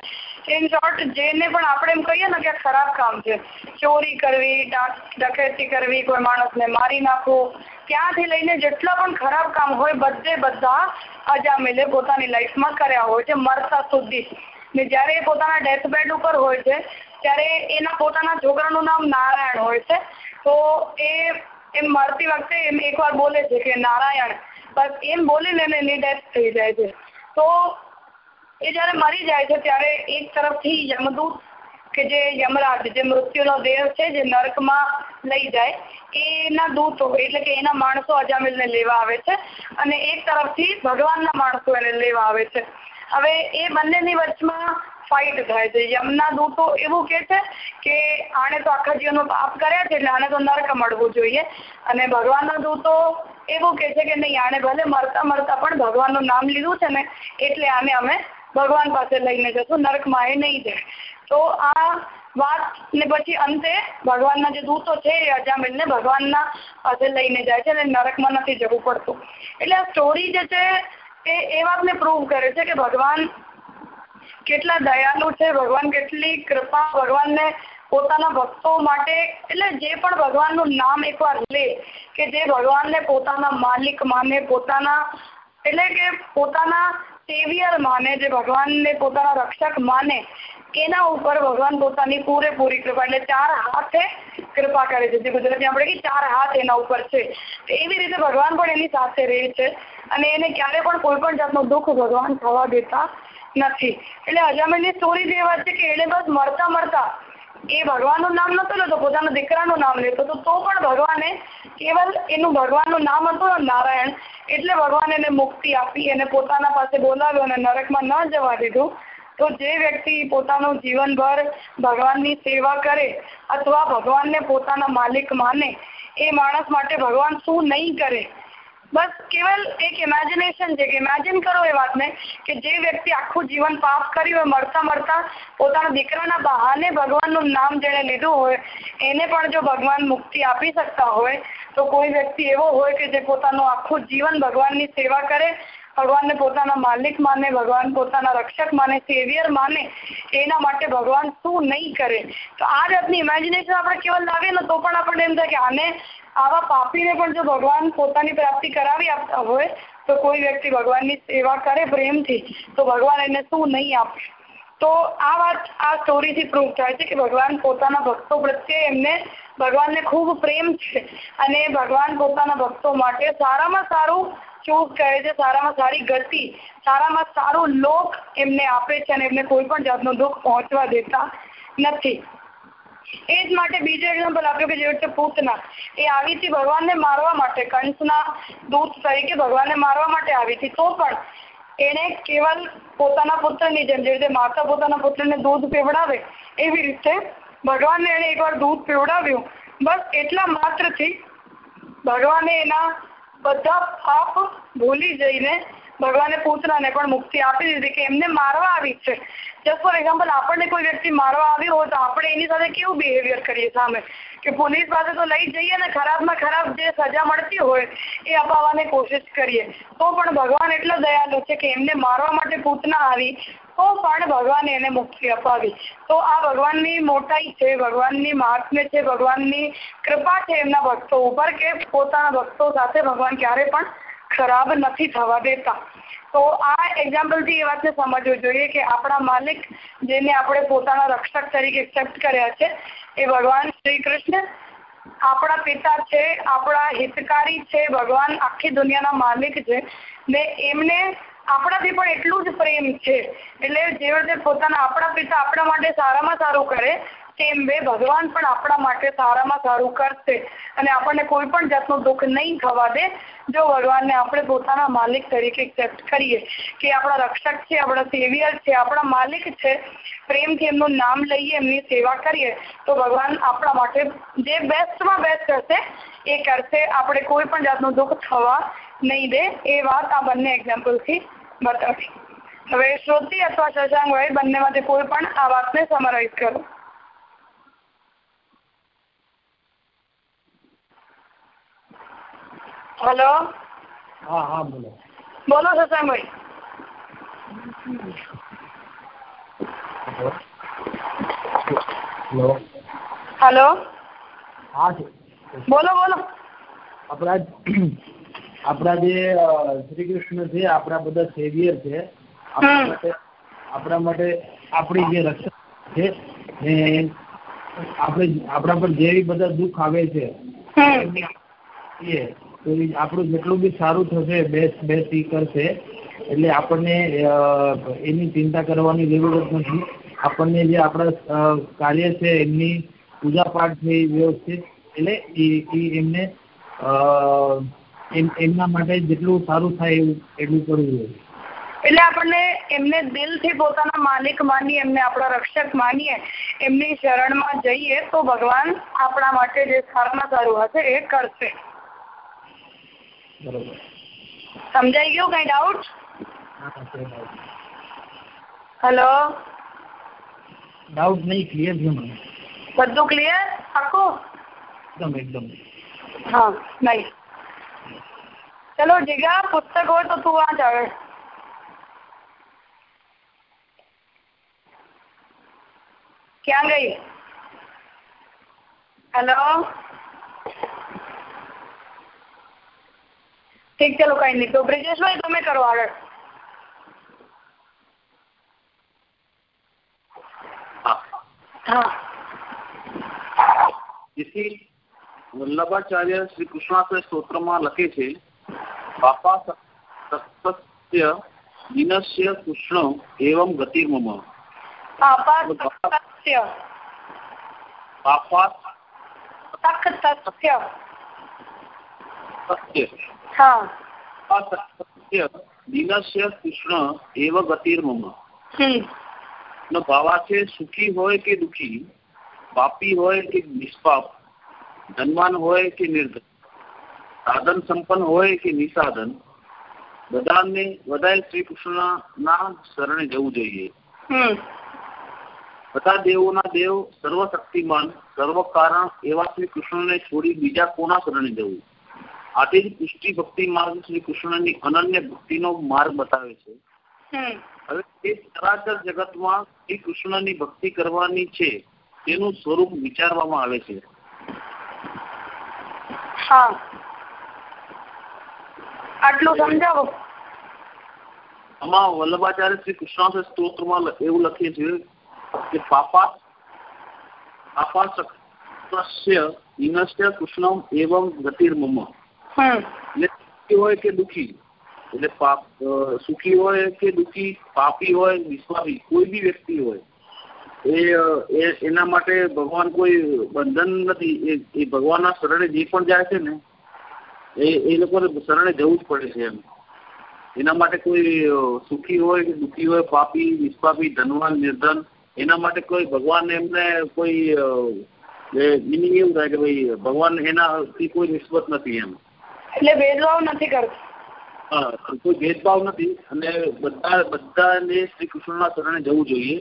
ઇન શોર્ટ જેને પણ આપણે એમ કહીએ ને કે ખરાબ કામ છે. ચોરી કરવી ડકેતી કરવી, કોઈ માણસને મારી નાખવું, ત્યાંથી લઈને જેટલા પણ ખરાબ કામ હોય, બધે બધા અજામેલે પોતાની લાઈફમાં કર્યા હોય છે, મરતા સુધી. ને જ્યારે એ પોતાના ડેથ ઉપર હોય છે, ત્યારે એના પોતાના છોકરાનું નામ નારાયણ હોય છે. તો એ, એમ મરતી વખતે એમ એકવાર બોલે છે કે નારાયણ બસ એમ બોલીને એને ડેથ થઈ જાય છે. તો એ જ્યારે મરી જાય છે, ત્યારે એક તરફથી યમદૂત કે જે યમરાજ, જે મૃત્યુનો દેહ છે, જે નર્કમાં લઈ જાય, એના દૂતો એટલે કે એના માણસો અજામિલને લેવા આવે છે અને એક તરફથી ભગવાનના માણસો એને લેવા આવે છે. હવે એ બંનેની વચમાં ફાઇટ થાય છે. યમના દૂતો એવું કે છે કે આણે તો આખા જીવનનો પાપ કર્યા છે, એટલે આને તો નર્ક મળવું જોઈએ. અને ભગવાનના દૂતો એવું કે છે કે નહીં આણે ભલે મરતા મરતા પણ ભગવાનનું નામ લીધું છે ને, એટલે આને અમે ભગવાન પાસે લઈને જશું, નરકમાં એ નહીં જાય. તો આ વાત ને પછી અંતે ભગવાનના જે દૂતો છે એ અજામિલને ભગવાનના પાસે લઈને જાય છે અને નરકમાં નથી જવું પડતું. એટલે આ સ્ટોરી જે છે એ એ વાતને પ્રૂવ કરે છે કે ભગવાન કેટલા દયાલુ છે, ભગવાન કેટલી કૃપા, ભગવાનને પોતાના ભક્તો માટે, એટલે જે પણ ભગવાનનું નામ એકવાર લે, કે જે ભગવાનને પોતાના માલિક માને, પોતાના, એટલે કે પોતાના સેવિયર માને, જે ભગવાનને પોતાના રક્ષક માને એના ઉપર ભગવાન પોતાની પૂરેપૂરી કૃપા, એટલે ચાર હાથે કૃપા કરે છે. જે ગુજરાતી આપણે કે ચાર હાથ એના ઉપર છે. એવી રીતે ભગવાન પણ એની સાથે રહે છે અને એને ક્યારે પણ કોઈ પણ જાતનું દુઃખ ભગવાન થવા દેતા નથી. એટલે અજામિલની સ્ટોરી જે વાત છે કે એને બસ મળતા મળતા એ ભગવાનનું નામ નતો લેતો, પોતાના દીકરાનું નામ લેતો. તો તો પણ ભગવાને કેવલ એનું ભગવાનનું નામ હતું નારાયણ, એટલે ભગવાન એને મુક્તિ આપી, એને પોતાના પાસે બોલાવ્યો અને નરકમાં ન જવા દીધું. તો જે વ્યક્તિ પોતાનું જીવનભર ભગવાનની સેવા કરે અથવા ભગવાનને પોતાના માલિક માને, એ માણસ માટે ભગવાન શું નહીં કરે? બસ કેવલ એક ઇમેજિનેશન છે કે ઇમેજિન કરો એ વાતને કે જે વ્યક્તિ આખું જીવન પાપ કર્યું હોય મળતા મળતા પોતાના દીકરાના બહાને ભગવાનનું નામ જેણે લીધું હોય, એને પણ જો ભગવાન મુક્તિ આપી શકતા હોય, તો કોઈ વ્યક્તિ એવો હોય કે જે પોતાનું આખું જીવન ભગવાનની સેવા કરે, ભગવાનને પોતાના માલિક માને, ભગવાન પોતાના રક્ષક માને સેવિયર માને, એના માટે ભગવાન શું નહીં કરે? તો આ જાતની ઇમેજિનેશન આપણે કેવલ લાવીએ ને તો પણ આપણને એમ થાય કે આને આવા પાપીને પણ જો ભગવાન પોતાની પ્રાપ્તિ કરાવી આપતા હોય, તો કોઈ વ્યક્તિ ભગવાનની સેવા કરે પ્રેમથી, તો ભગવાન એને શું નહીં આપે? તો આ વાત, આ સ્ટોરીથી પ્રૂવ થાય છે કે ભગવાન પોતાના ભક્તો પ્રત્યે એમને, ભગવાનને ખૂબ પ્રેમ છે. અને ભગવાન પોતાના ભક્તો માટે સારામાં સારું ચૂક કહે છે, સારામાં સારી ગતિ, સારામાં સારું લોક એમને આપે છે અને એમને કોઈ પણ જાતનું દુઃખ પહોંચવા દેતા નથી. એ જ માટે બીજો એક્ઝામ્પલ આપ્યો કે જેવી રીતે પૂતના, એ આવી હતી ભગવાનને મારવા માટે, કંસના દૂત તરીકે ભગવાનને મારવા માટે આવી હતી. તો પણ એને કેવલ પોતાના પુત્રની જેમ, જેવી રીતે માતા પોતાના પુત્રને દૂધ પીવડાવે, એવી રીતે ભગવાનને એને એકવાર દૂધ પીવડાવ્યું. બસ એટલા માત્રથી ભગવાને એના બધા પાપ ભૂલી જઈને ભગવાને પૂતનાને પણ મુક્તિ આપી દીધી કે એમને મારવા આવી છે. જસ્ટ ફોર એક્ઝામ્પલ આપણને કોઈ વ્યક્તિ મારવા આવ્યો હોય તો આપણે એની સાથે કેવું બિહેવિયર કરીએ સામે? કે પોલીસ પાસે તો લઈ જઈએ ને ખરાબમાં ખરાબ જે સજા મળતી હોય એ અપાવવાની કોશિશ કરીએ. તો પણ ભગવાન એટલો દયાલુ છે કે એમને મારવા માટે પૂતના આવી તો પણ ભગવાને એને મુક્તિ અપાવી. તો આ ભગવાનની મોટાઈ છે, ભગવાનની મહાત્મ્ય છે, ભગવાનની કૃપા છે એમના ભક્તો ઉપર કે પોતાના ભક્તો સાથે ભગવાન ક્યારે પણ ખરાબ નથી થવા દેતા. તો આ એક્ઝામ્પલથી એ વાતને સમજવું જોઈએ કે આપણા માલિક જેને આપણે પોતાના રક્ષક તરીકે એક્સેપ્ટ કર્યા છે, એ ભગવાન શ્રી કૃષ્ણ આપણા પિતા છે, આપણા હિતકારી છે, ભગવાન આખી દુનિયાના માલિક છે. ને એમને આપણાથી પણ એટલું જ પ્રેમ છે. એટલે જે રીતે પોતાના આપણા પિતા આપણા માટે સારામાં સારું કરે તેમ બે ભગવાન પણ આપણા માટે સારામાં સારું કરશે અને આપણને કોઈ પણ જાતનું દુઃખ નહીં થવા દે. જો ભગવાનને આપણે પોતાના માલિક તરીકે એક્સેપ્ટ કરીએ કે આપણા રક્ષક છે, આપણા સેવિયર છે, આપણા માલિક છે, પ્રેમથી એમનું નામ લઈએ, એમની સેવા કરીએ, તો ભગવાન આપણા માટે જે બેસ્ટમાં બેસ્ટ હશે, એ કરશે. આપણે કોઈ પણ જાતનું દુઃખ થવા નહીં દે. એ વાત આ બંને એક્ઝામ્પલથી બતાવી. હવે શ્રુતિ અથવા શશાંક ભાઈ બંનેમાંથી કોઈ પણ આ વાતને સમરાઇઝ કરો. હેલો? હા હા બોલો. બોલો શશાંકભાઈ હેલો. હેલો? હા બોલો બોલો. આપણા આપણા જે શ્રી કૃષ્ણ છે આપણા બધા સેવિયર છે આપણા માટે આપણી જે રક્ષક છે ને આપણે આપણા પર જે બધા દુઃખ આવે છે એ આપણું જેટલું બી સારું થશે, બેસ્ટ બેસ્ટ એ કરશે. એટલે આપણને એની ચિંતા કરવાની જરૂરત નથી. આપણને જે આપણા કાર્ય છે, એમની પૂજા પાઠ છે, એ વ્યવસ્થિત. એટલે એ એ એમને એમ- એમના માટે જેટલું સારું થાય એવું, એટલું કરવું જોઈએ. એટલે આપણને એમને દિલથી પોતાના માલિક માનીએ, એમને આપણા રક્ષક માનીએ, એમની શરણમાં જઈએ, તો ભગવાન આપણા માટે જે સારામાં સારું હશે એ કરશે. બરોબર. સમજાઈ ગયું કઈ ડાઉટ હેલો ડાઉટ નહીં ક્લિયર થયું મને. બધું ક્લિયર આખું? એકદમ એકદમ. હા નહીં ચલો જીગા પુસ્તક હોય તો તું વાંચ આવે ક્યાં ગઈ? હેલો ઠીક ચલો કઈ નહીં તો બ્રિજેશભાઈ તમે કરો આગળ. હા. જેથી વલ્લભાચાર્ય શ્રી કૃષ્ણાશ્રય સ્તોત્રમાં લખે છે બાપા સત્ય દિનસ્ય કૃષ્ણ એવમ ગતિર્મમ પાપા સત્ય. દિનસ્ય કૃષ્ણ એવ ગતિર્મમ હમ નો ભાવા છે સુખી હોય કે દુખી પાપી હોય કે નિષ્પાપ ધનવાન હોય કે નિર્ધન સાધન સંપન્ન હોય કે નિસાધન બધાને બધાએ શ્રી કૃષ્ણના શરણે જવું જોઈએ બધા દેવોના દેવ સર્વશક્તિમાન સર્વ કારણ એવા શ્રી કૃષ્ણને છોડી બીજા કોના શરણે જવું આથી જ પુષ્ટિ ભક્તિ માર્ગ શ્રી કૃષ્ણની અનન્ય ભક્તિનો માર્ગ બતાવે છે. હવે તે ચરાચર જગતમાં શ્રી કૃષ્ણની ભક્તિ કરવાની છે તેનું સ્વરૂપ વિચારવામાં આવે છે. હા. આટલું સમજાવો. આમાં વલ્લભાચાર્ય શ્રી કૃષ્ણ સ્તોત્રમાં એવું લખે છે કે પાપા પાપાસક્તસ્ય ઇનસ્ય કૃષ્ણમ એવમ ગતિર્મમ. એટલે સુખી હોય કે દુખી એટલે પાપ અ, સુખી હોય કે દુખી પાપી હોય વિશ્વાસી કોઈ બી વ્યક્તિ હોય એ અ, એ એના માટે ભગવાન કોઈ બંધન નથી એ એ ભગવાનના શરણે જે પણ જાય છે ને એ એ લોકોને શરણે જવું જ પડે છે એમ। એના માટે કોઈ અ, સુખી હોય કે દુખી હોય પાપી વિશ્વાપી ધનવાન નિર્ધન એના માટે કોઈ ભગવાન એમને કોઈ મિનિંગ એવું થાય કે ભાઈ ભગવાન એનાથી કોઈ નિસ્બત નથી એમ। એટલે ભેદભાવ નથી કરતો. હા કોઈ ભેદભાવ નથી. અને બધા બધાને શ્રી કૃષ્ણના શરણે જવું જોઈએ.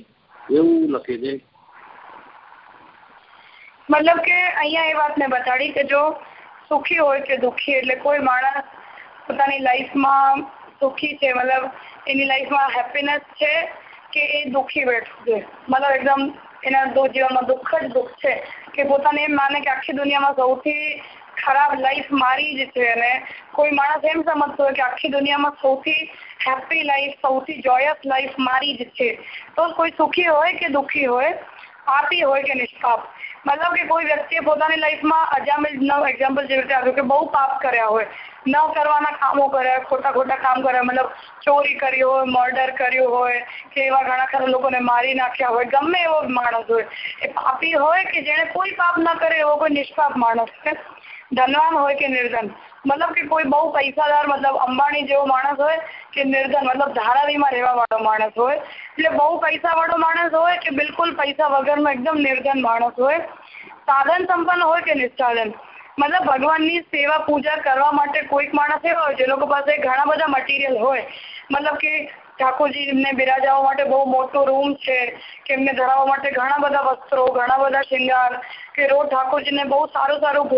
એવું લખે છે. મતલબ કે અહીંયા એ વાતને બતાડી કે જો સુખી હોય કે દુઃખી એટલે કોઈ માણસ પોતાની લાઈફમાં સુખી છે. મતલબ એની લાઈફમાં હેપીનેસ છે કે એ દુઃખી બેઠું છે. મતલબ એકદમ એના જીવનમાં દુઃખ જ દુઃખ છે કે પોતાને એમ માને કે આખી દુનિયામાં સૌથી ખરાબ લાઈફ મારી જ છે અને કોઈ માણસ એમ સમજતો હોય કે આખી દુનિયામાં સૌથી હેપી લાઈફ સૌથી જોયસ લાઈફ મારી જ છે. તો કોઈ સુખી હોય કે દુઃખી હોય, પાપી હોય કે નિષ્પાપ. મતલબ કે કોઈ વ્યક્તિએ પોતાની લાઈફમાં અજામિલ નવ એક્ઝામ્પલ જેવી રીતે આપ્યું કે બહુ પાપ કર્યા હોય, ન કરવાના કામો કર્યા, ખોટા ખોટા કામ કર્યા, મતલબ ચોરી કરી હોય મર્ડર કર્યું હોય, કે એવા ઘણા ખરા લોકોને મારી નાખ્યા હોય, ગમે એવો માણસ હોય, એ પાપી હોય કે જેણે કોઈ પાપ ન કરે એવો કોઈ નિષ્પાપ માણસ છે? ધનવાન હોય કે નિર્ધન? મતલબ કે કોઈ બહુ પૈસાદાર, મતલબ અંબાણી જેવો માણસ હોય કે નિર્ધન, મતલબ ધારાવીમાં રહેવા વાળો માણસ હોય. એટલે બહુ પૈસા વાળો માણસ હોય કે બિલકુલ પૈસા વગરનો એકદમ નિર્ધન માણસ હોય. સાધન સંપન્ન હોય કે નિષ્ઠાધન? મતલબ ભગવાનની સેવા, પૂજા કરવા માટે કોઈક માણસ એવા હોય જે લોકો પાસે ઘણા બધા મટીરિયલ હોય. મતલબ કે ઠાકોરજીને બિરાજવા માટે બહુ મોટો રૂમ છે, કે એમને ધરાવવા માટે ઘણા બધા વસ્ત્રો, ઘણા બધા શિંગાર, કે રોજ ઠાકોરજીને બહુ સારું સારું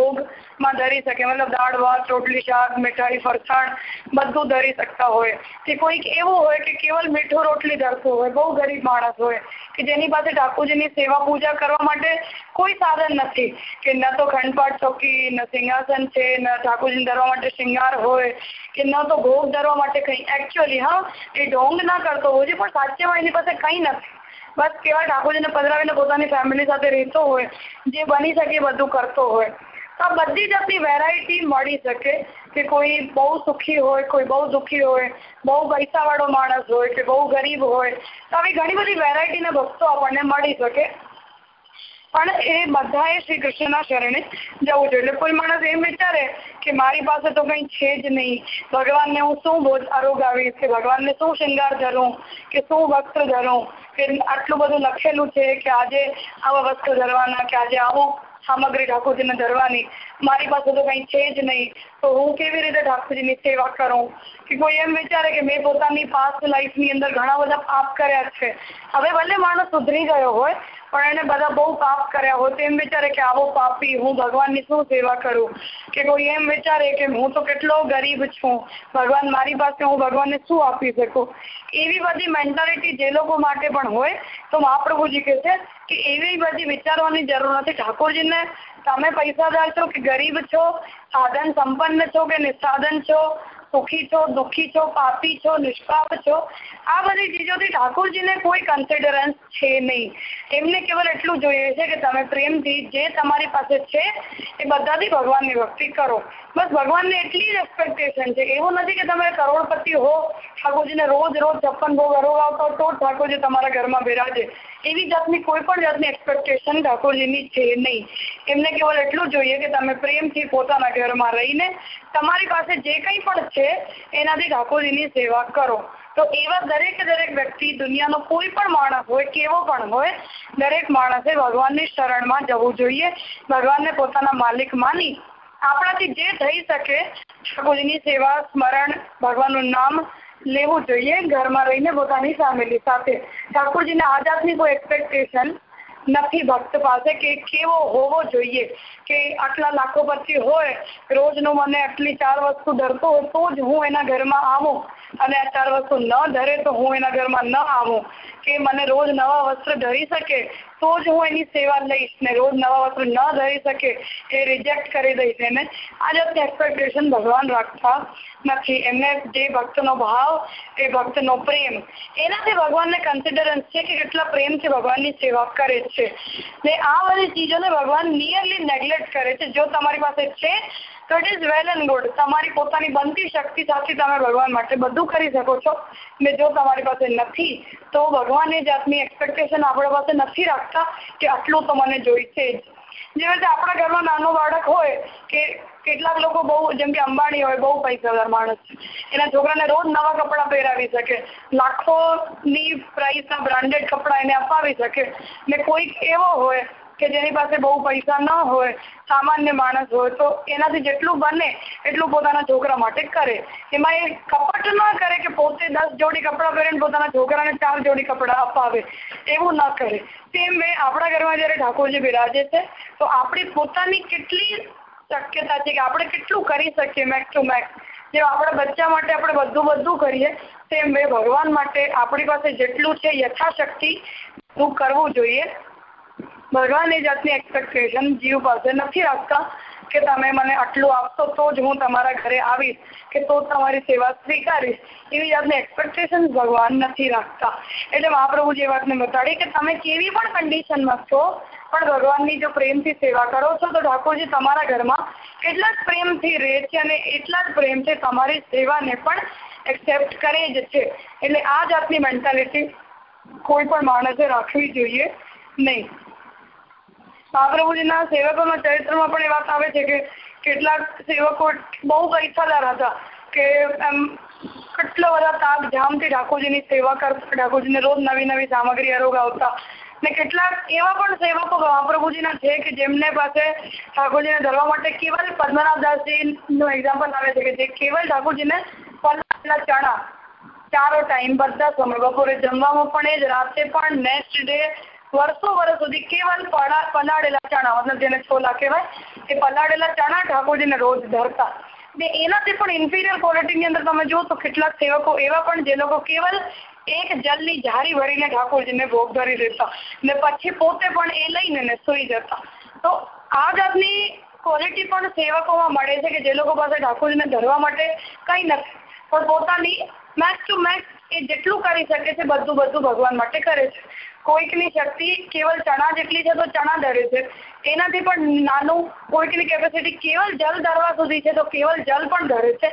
ભોગમાં ધરી શકે. મતલબ દાળ, ભાત, રોટલી, શાક, મીઠાઈ, ફરસાણ બધું ધરી શકતા હોય. કે કોઈક એવું હોય કે કેવલ મીઠું રોટલી ધરતું હોય. બહુ ગરીબ માણસ હોય કે જેની પાસે ઠાકોરજીની સેવા પૂજા કરવા માટે કોઈ સાધન નથી. કે ન તો ખંડપાટ ચોકી, ન સિંહાસન છે, ન ઠાકોરજીને ધરવા માટે શિંગાર હોય, કે ન તો ભોગ ધરવા માટે કંઈ. એકચ્યુઅલી હા, એ ઢોંગ ના કરતો હોય છે, પણ સાચેમાં એની પાસે કંઈ નથી. બસ કેવા ઠાકોરજીને પધરાવીને પોતાની ફેમિલી સાથે રહેતો હોય, જે બની શકે બધું કરતો હોય. આ બધી જાતની વેરાયટી મળી શકે કે કોઈ બહુ સુખી હોય, કોઈ બહુ દુઃખી હોય, બહુ પૈસાવાળો માણસ હોય કે બહુ ગરીબ હોય, તો આવી ઘણી બધી વેરાયટીના ભક્તો આપણને મળી શકે. પણ એ બધાએ શ્રી કૃષ્ણના શરણે જવું જોઈએ. એટલે કોઈ માણસ એમ વિચારે કે મારી પાસે તો કંઈ છે જ નહીં. ભગવાનને હું શું બોધ આરોગાવીશ કે ભગવાનને શું શૃંગાર ધરું? કે શું વસ્ત્ર ધરું? કે આટલું બધું લખેલું છે કે આજે આવા વસ્ત્ર ધરવાના, કે આજે આવું સામગ્રી ઠાકોરજીને ધરવાની. મારી પાસે તો કંઈ છે જ નહીં. તો હું કેવી રીતે ઠાકોરજીની સેવા કરું? કે કોઈ એમ વિચારે કે મેં પોતાની પાસ્ટ લાઈફની અંદર ઘણા બધા પાપ કર્યા છે. હવે ભલે માણસ સુધરી ગયો હોય પણ એને બધા બહુ પાપ કર્યા હોય તો એમ વિચારે કે આવો પાપી હું ભગવાનની શું સેવા કરું? કે કોઈ એમ વિચારે કે હું તો કેટલો ગરીબ છું, ભગવાન મારી પાસે હું ભગવાનને શું આપી શકું? એવી બધી મેન્ટાલિટી જે લોકો માટે પણ હોય, તો મહાપ્રભુજી કહે છે કે એવી બધી વિચારવાની જરૂર નથી. ઠાકોરજીને તમે પૈસાદાર છો કે ગરીબ છો, સાધન સંપન્ન છો કે નિસાધન છો? સુખી છો, દુઃખી છો, પાપી છો, નિષ્પાપ છો, આ બધી ચીજોથી ઠાકોરજીને કોઈ કન્સિડરન્સ છે નહીં. એમને કેવલ એટલું જોઈએ છે કે તમે પ્રેમથી જે તમારી પાસે છે, એ બધાથી ભગવાનની ભક્તિ કરો. બસ ભગવાનને એટલી જ એક્સપેક્ટેશન છે. એવું નથી કે તમે કરોડપતિ હો, ઠાકોરજીને રોજ રોજ છપ્પન ભોગ અરોગાવતો તો ઠાકોરજી તમારા ઘરમાં બિરાજે. એવી જાતની કોઈ પણ જાતની એક્સપેક્ટેશન ઠાકોરજીની છે નહીં. એમને કેવલ એટલું જોઈએ કે તમે પ્રેમથી પોતાના ઘરમાં રહીને તમારી પાસે જે કંઈ પણ છે, એનાથી ઠાકોરજીની સેવા કરો. તો એવા દરેક દરેક વ્યક્તિ દુનિયાનો કોઈ પણ માણસ હોય, કેવો પણ હોય, દરેક માણસે ભગવાનની શરણમાં જવું જોઈએ. ભગવાનને પોતાના માલિક માની આપણાથી જે થઈ શકે ઠાકોરજીની સેવા, સ્મરણ, ભગવાનનું નામ લેવું જોઈએ. ઘરમાં રહીને પોતાની ફેમિલી સાથે. ઠાકોરજીને આ જાતની કોઈ એક્સપેક્ટેશન નથી ભક્ત પાસે કે કેવો હોવો જોઈએ? કે આટલા લાખો પછી હોય, રોજનું મને આટલી ચાર વસ્તુ ધરતો હોય, તો જ હું એના ઘરમાં આવું. અને આ ચાર વસ્તુ ન ધરે તો હું એના ઘરમાં ન આવું. કે મને રોજ નવા વસ્ત્ર ધરી શકે, તો જ હું એની સેવા લઈશ. ને રોજ નવા વસ્ત્ર ન ધરી શકે એ રિજેક્ટ કરી દઈશ એને. આ જાતની એક્સપેક્ટેશન ભગવાન રાખતા નથી. એમને જે ભક્તનો ભાવ, એ ભક્તનો પ્રેમ. એનાથી ભગવાનને કન્સિડરન્સ છે કે કેટલા પ્રેમથી ભગવાનની સેવા કરે છે. ને આ બધી ચીજોને ભગવાન નિયરલી નેગ્લેક્ટ કરે છે. જો તમારી પાસે છે તો it is well and good તમારી પોતાની બનતી શક્તિ સાથે તમે ભગવાન માટે બધું કરી શકો છો. ને જો તમારી પાસે નથી, તો ભગવાન એ જાતની એક્સપેક્ટેશન આપણા પાસે નથી રાખતા કે આટલું તો મને જોઈશે જ. જેવી રીતે આપણા ઘરમાં નાનો બાળક હોય કે કેટલાક લોકો બહુ, જેમ કે અંબાણી હોય, બહુ પૈસાદાર માણસ એના છોકરાને રોજ નવા કપડાં પહેરાવી શકે, લાખોની પ્રાઇસના બ્રાન્ડેડ કપડાં એને અપાવી શકે. ને કોઈક એવો હોય કે જેની પાસે બહુ પૈસા ન હોય સામાન્ય માણસ હોય તો એનાથી જેટલું બને એટલું પોતાના છોકરા માટે કરે. એમાં એ કપટ ન કરે કે પોતે દસ જોડી કપડાં પહેરે પોતાના છોકરાને ચાર જોડી કપડાં અપાવે. એવું ન કરે. તેમ મેં આપણા ઘરમાં જ્યારે ઠાકોરજી બિરાજે છે, તો આપણી પોતાની કેટલી શક્યતા છે કે આપણે કેટલું કરી શકીએ મેક્સ ટુ મેક્સ જે આપણા બચ્ચા માટે આપણે બધું બધું કરીએ, તેમ મેં ભગવાન માટે આપણી પાસે જેટલું છે યથાશક્તિ કરવું જોઈએ. ભગવાન એ જાતની એક્સપેક્ટેશન જીવ પાસે નથી રાખતા કે તમે મને આટલું આપશો તો જ હું તમારા ઘરે આવીશ કે તો તમારી સેવા સ્વીકારીશ. એવી જાતની એક્સપેક્ટેશન ભગવાન નથી રાખતા. એટલે મહાપ્રભુ જે વાતને બતાડી કે તમે કેવી પણ કન્ડિશનમાં છો, પણ ભગવાનની જો પ્રેમથી સેવા કરો છો, તો ઠાકોરજી તમારા ઘરમાં એટલા જ પ્રેમથી રહે છે અને એટલા જ પ્રેમથી તમારી સેવાને પણ એક્સેપ્ટ કરે જ છે. એટલે આ જાતની મેન્ટાલિટી કોઈ પણ માણસે રાખવી જોઈએ નહીં. મહાપ્રભુજીના સેવકોના ચરિત્રમાં પણ એ વાત આવે છે કે કેટલાક સેવકો બહુ પૈસાદાર હતા કે એમ કેટલા બધા તાક જામથી ઠાકોરજીની સેવા કરતા ઠાકોરજીને રોજ નવી નવી સામગ્રી અરોગાવતા ને કેટલાક એવા પણ સેવકો મહાપ્રભુજીના છે કે જેમને પાસે ઠાકોરજીને ધરવા માટે કેવલ પદ્મનાભદાસજીનું એક્ઝામ્પલ આવે છે કે જે કેવલ ઠાકોરજીને પલાળેલા ચણા ચારો ટાઈમ બધા સમય બપોરે જમવામાં પણ એ જ રાતે પણ નેક્સ્ટ ડે વર્ષો વર્ષ સુધી કેવલ પલાળેલા ચણા, મતલબ જેને છોલા કહેવાય, એ પલાળેલા ચણા ઠાકોરજીને રોજ ધરતા. ને એનાથી પણ ઇન્ફિરિયર ક્વોલિટીની અંદર તમે જુઓ તો કેટલાક સેવકો એવા પણ જે લોકો કેવલ એક જલની જારી ભરીને ઠાકોરજીને ભોગ ધરી દેતા ને પછી પોતે પણ એ લઈને ને સુઈ જતા. તો આ જાતની ક્વોલિટી પણ સેવકોમાં મળે છે કે જે લોકો પાસે ઠાકોરજીને ધરવા માટે કંઈ નથી. પણ પોતાની મેક્સ ટુ મેક્સ એ જેટલું કરી શકે છે બધું બધું ભગવાન માટે કરે છે. કોઈકની શક્તિ કેવલ ચણા જેટલી છે તો ચણા ધરે છે. એનાથી પણ નાનું કોઈકની કેપેસિટી કેવલ જલ ધરવા સુધી છે તો કેવલ જલ પણ ધરે છે.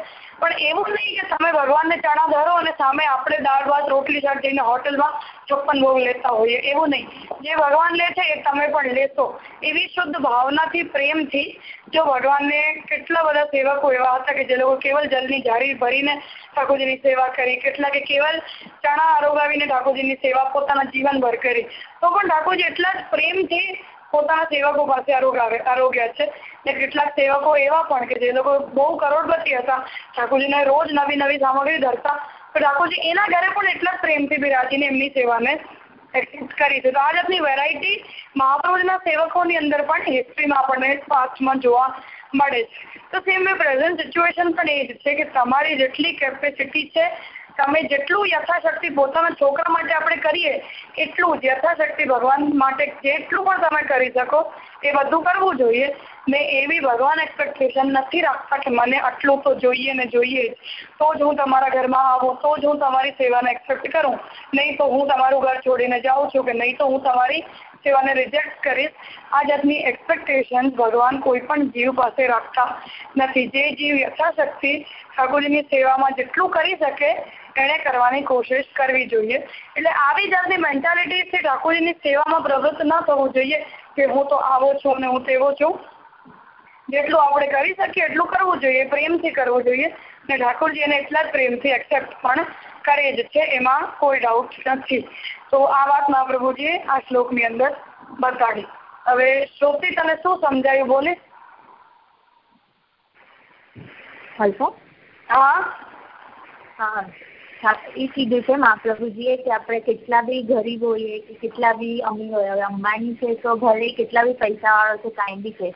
પણ એવું નહીં કે તમે ભગવાનને ચણા ધરો અને સામે આપણે દાળ, ભાત, રોટલી, શાક જઈને હોટલમાં ચોપ્પન ભોગ લેતા હોઈએ. એવું નહીં. જે ભગવાન લે છે એ તમે પણ લેશો. એવી શુદ્ધ ભાવનાથી, પ્રેમથી જો ભગવાનને કેટલા બધા સેવકો એવા હતા કે જે લોકો કેવલ જલની જારી ભરીને ઠાકોરજીની સેવા કરી, કેટલા કે કેવલ ચણા આરોગાવીને ઠાકોરજીની સેવા પોતાના જીવનભર કરી. તો પણ ઠાકોરજી એટલા જ પ્રેમથી પોતાના સેવકો પાસે આરોગ્ય છે. ને કેટલાક સેવકો એવા પણ કે જે લોકો બહુ કરોડપતિ હતા. ઠાકોરજીને રોજ નવી નવી સામગ્રી ધરતા. તો ઠાકોરજી એના ઘરે પણ એટલા જ પ્રેમથી બિરાજીને એમની સેવાને કરી છે. તો આ જાતની વેરાયટી મહાપ્રભુજીના સેવકોની અંદર પણ હિસ્ટ્રીમાં આપણને પાસ્ટમાં જોવા મળે છે. તો સેમ પ્રેઝન્ટ સિચ્યુએશન પણ એ જ છે કે તમારી જેટલી કેપેસિટી છે તમે જેટલું યથાશક્તિ પોતાના છોકરા માટે આપણે કરીએ, એટલું જ યથાશક્તિ ભગવાન માટે જેટલું પણ તમે કરી શકો, એ બધું કરવું જોઈએ. ને એવી ભગવાન એક્સપેક્ટેશન નથી રાખતા કે મને આટલું તો જોઈએ ને જોઈએ તો જ હું તમારા ઘરમાં આવું, તો જ હું તમારી સેવાને એક્સેપ્ટ કરું. નહીં તો હું તમારું ઘર છોડીને જાઉં છું કે નહીં તો હું તમારી સેવાને રિજેક્ટ કરીશ. આ જાતની એક્સપેક્ટેશન ભગવાન કોઈ પણ જીવ પાસે રાખતા નથી. જે જીવ યથાશક્તિ ઠાકોરજીની સેવામાં જેટલું કરી શકે એને કરવાની કોશિશ કરવી જોઈએ. એટલે આવી જાતની મેન્ટાલિટીથી ઠાકોરજીની સેવામાં પ્રવૃત્ત ન થવું જોઈએ કે હું તો આવો છું ને હું તેવો છું. જેટલું આપણે કરી શકીએ એટલું કરવું જોઈએ પ્રેમથી કરવું જોઈએ. ને ઠાકોરજી એને એટલા જ પ્રેમથી એક્સેપ્ટ પણ કરે જ છે એમાં કોઈ ડાઉટ નથી. તો આ વાત મહાપ્રભુજીએ આ શ્લોકની અંદર બતાડી હવે શ્રોતી તને શું સમજાયું? બોલે. હા હા. એ કીધું છે મહાપ્રભુજીએ કે આપણે કેટલા બી ગરીબ હોઈએ કે કેટલા બી અમીર હોય, હવે અંબાણી છે તો ભલે કેટલા બી પૈસાવાળો છે કાંઈ બી છે.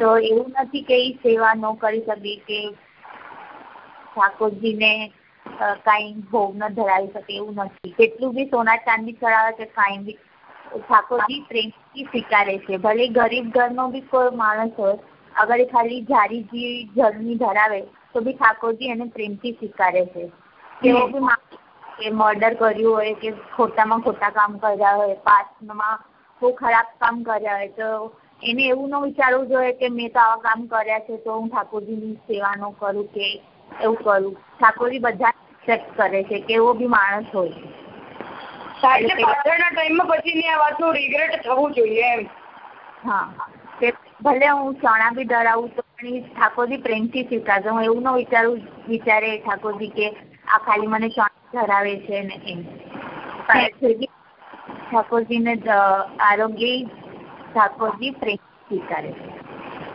તો એવું નથી કે એ સેવા ન કરી શકે કે ઠાકોરજીને કાંઈ ભોગ ન ધરાવી શકે એવું નથી. કેટલું બી સોના ચાંદી ચડાવે કે કાંઈ બી, ઠાકોરજી પ્રેમથી સ્વીકારે છે. ભલે ગરીબ ઘરનો બી કોઈ માણસ હોય, અગર એ ખાલી જારીજી જર્ની ધરાવે તો બી ઠાકોરજી એને પ્રેમથી સ્વીકારે છે. કેવો બી કે મર્ડર કર્યું હોય કે ખોટામાં ખોટા કામ કર્યા હોય પાસ્ટમાં બહુ ખરાબ કામ કર્યા હોય તો એને એવું ન વિચારવું જોઈએ કે મેં તો આવા કામ કર્યા છે તો હું ઠાકોરજીની સેવા ન કરું કે એવું કરું. ઠાકોરજી બધા એક્સેપ્ટ કરે છે કેવો બી માણસ હોય. એટલે પાછળના ટાઈમમાં પછીની આ વાતનું રિગ્રેટ થવું જોઈએ એમ. હા. ભલે હું ચણા બી ધરાવું તો પણ એ ઠાકોરજી પ્રેમથી સ્વીકારશે. હું એવું ન વિચારું વિચારે ઠાકોરજી કે આ ખાલી મને ચણા ધરાવે છે ને એમ. ઠાકોરજીને આરોગ્ય ઠાકોરજી પ્રેમ સ્વીકારે છે.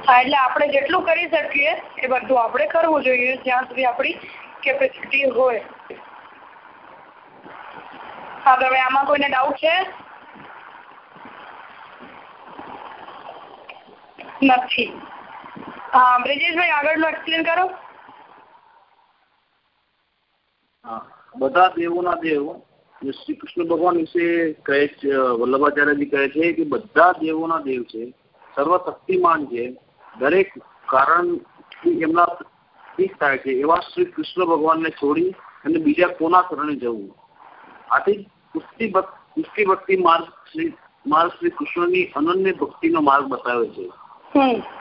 હા એટલે આપણે જેટલું કરી શકીએ એ બધું આપણે કરવું જોઈએ જ્યાં સુધી આપણી કેપેસિટી હોય. હા તો હવે આમાં કોઈને ડાઉટ છે? નથી. બ્રિજેશભાઈ આગળનું એક્સપ્લેન કરો. હા. બધા દેવોના દેવ શ્રી કૃષ્ણ ભગવાન વિશે કહે છે વલ્લભાચાર્યજી કહે છે કે બધા દેવોના દેવ છે સર્વ શક્તિમાન છે દરેક કારણ એમના ઠીક થાય છે એવા શ્રી કૃષ્ણ ભગવાનને છોડી અને બીજા કોના શરણે જવું? આથી પુષ્ટિ પુષ્ટિ ભક્તિ માર્ગ શ્રી માર્ગ શ્રી કૃષ્ણની અનન્ય ભક્તિનો માર્ગ બતાવે છે.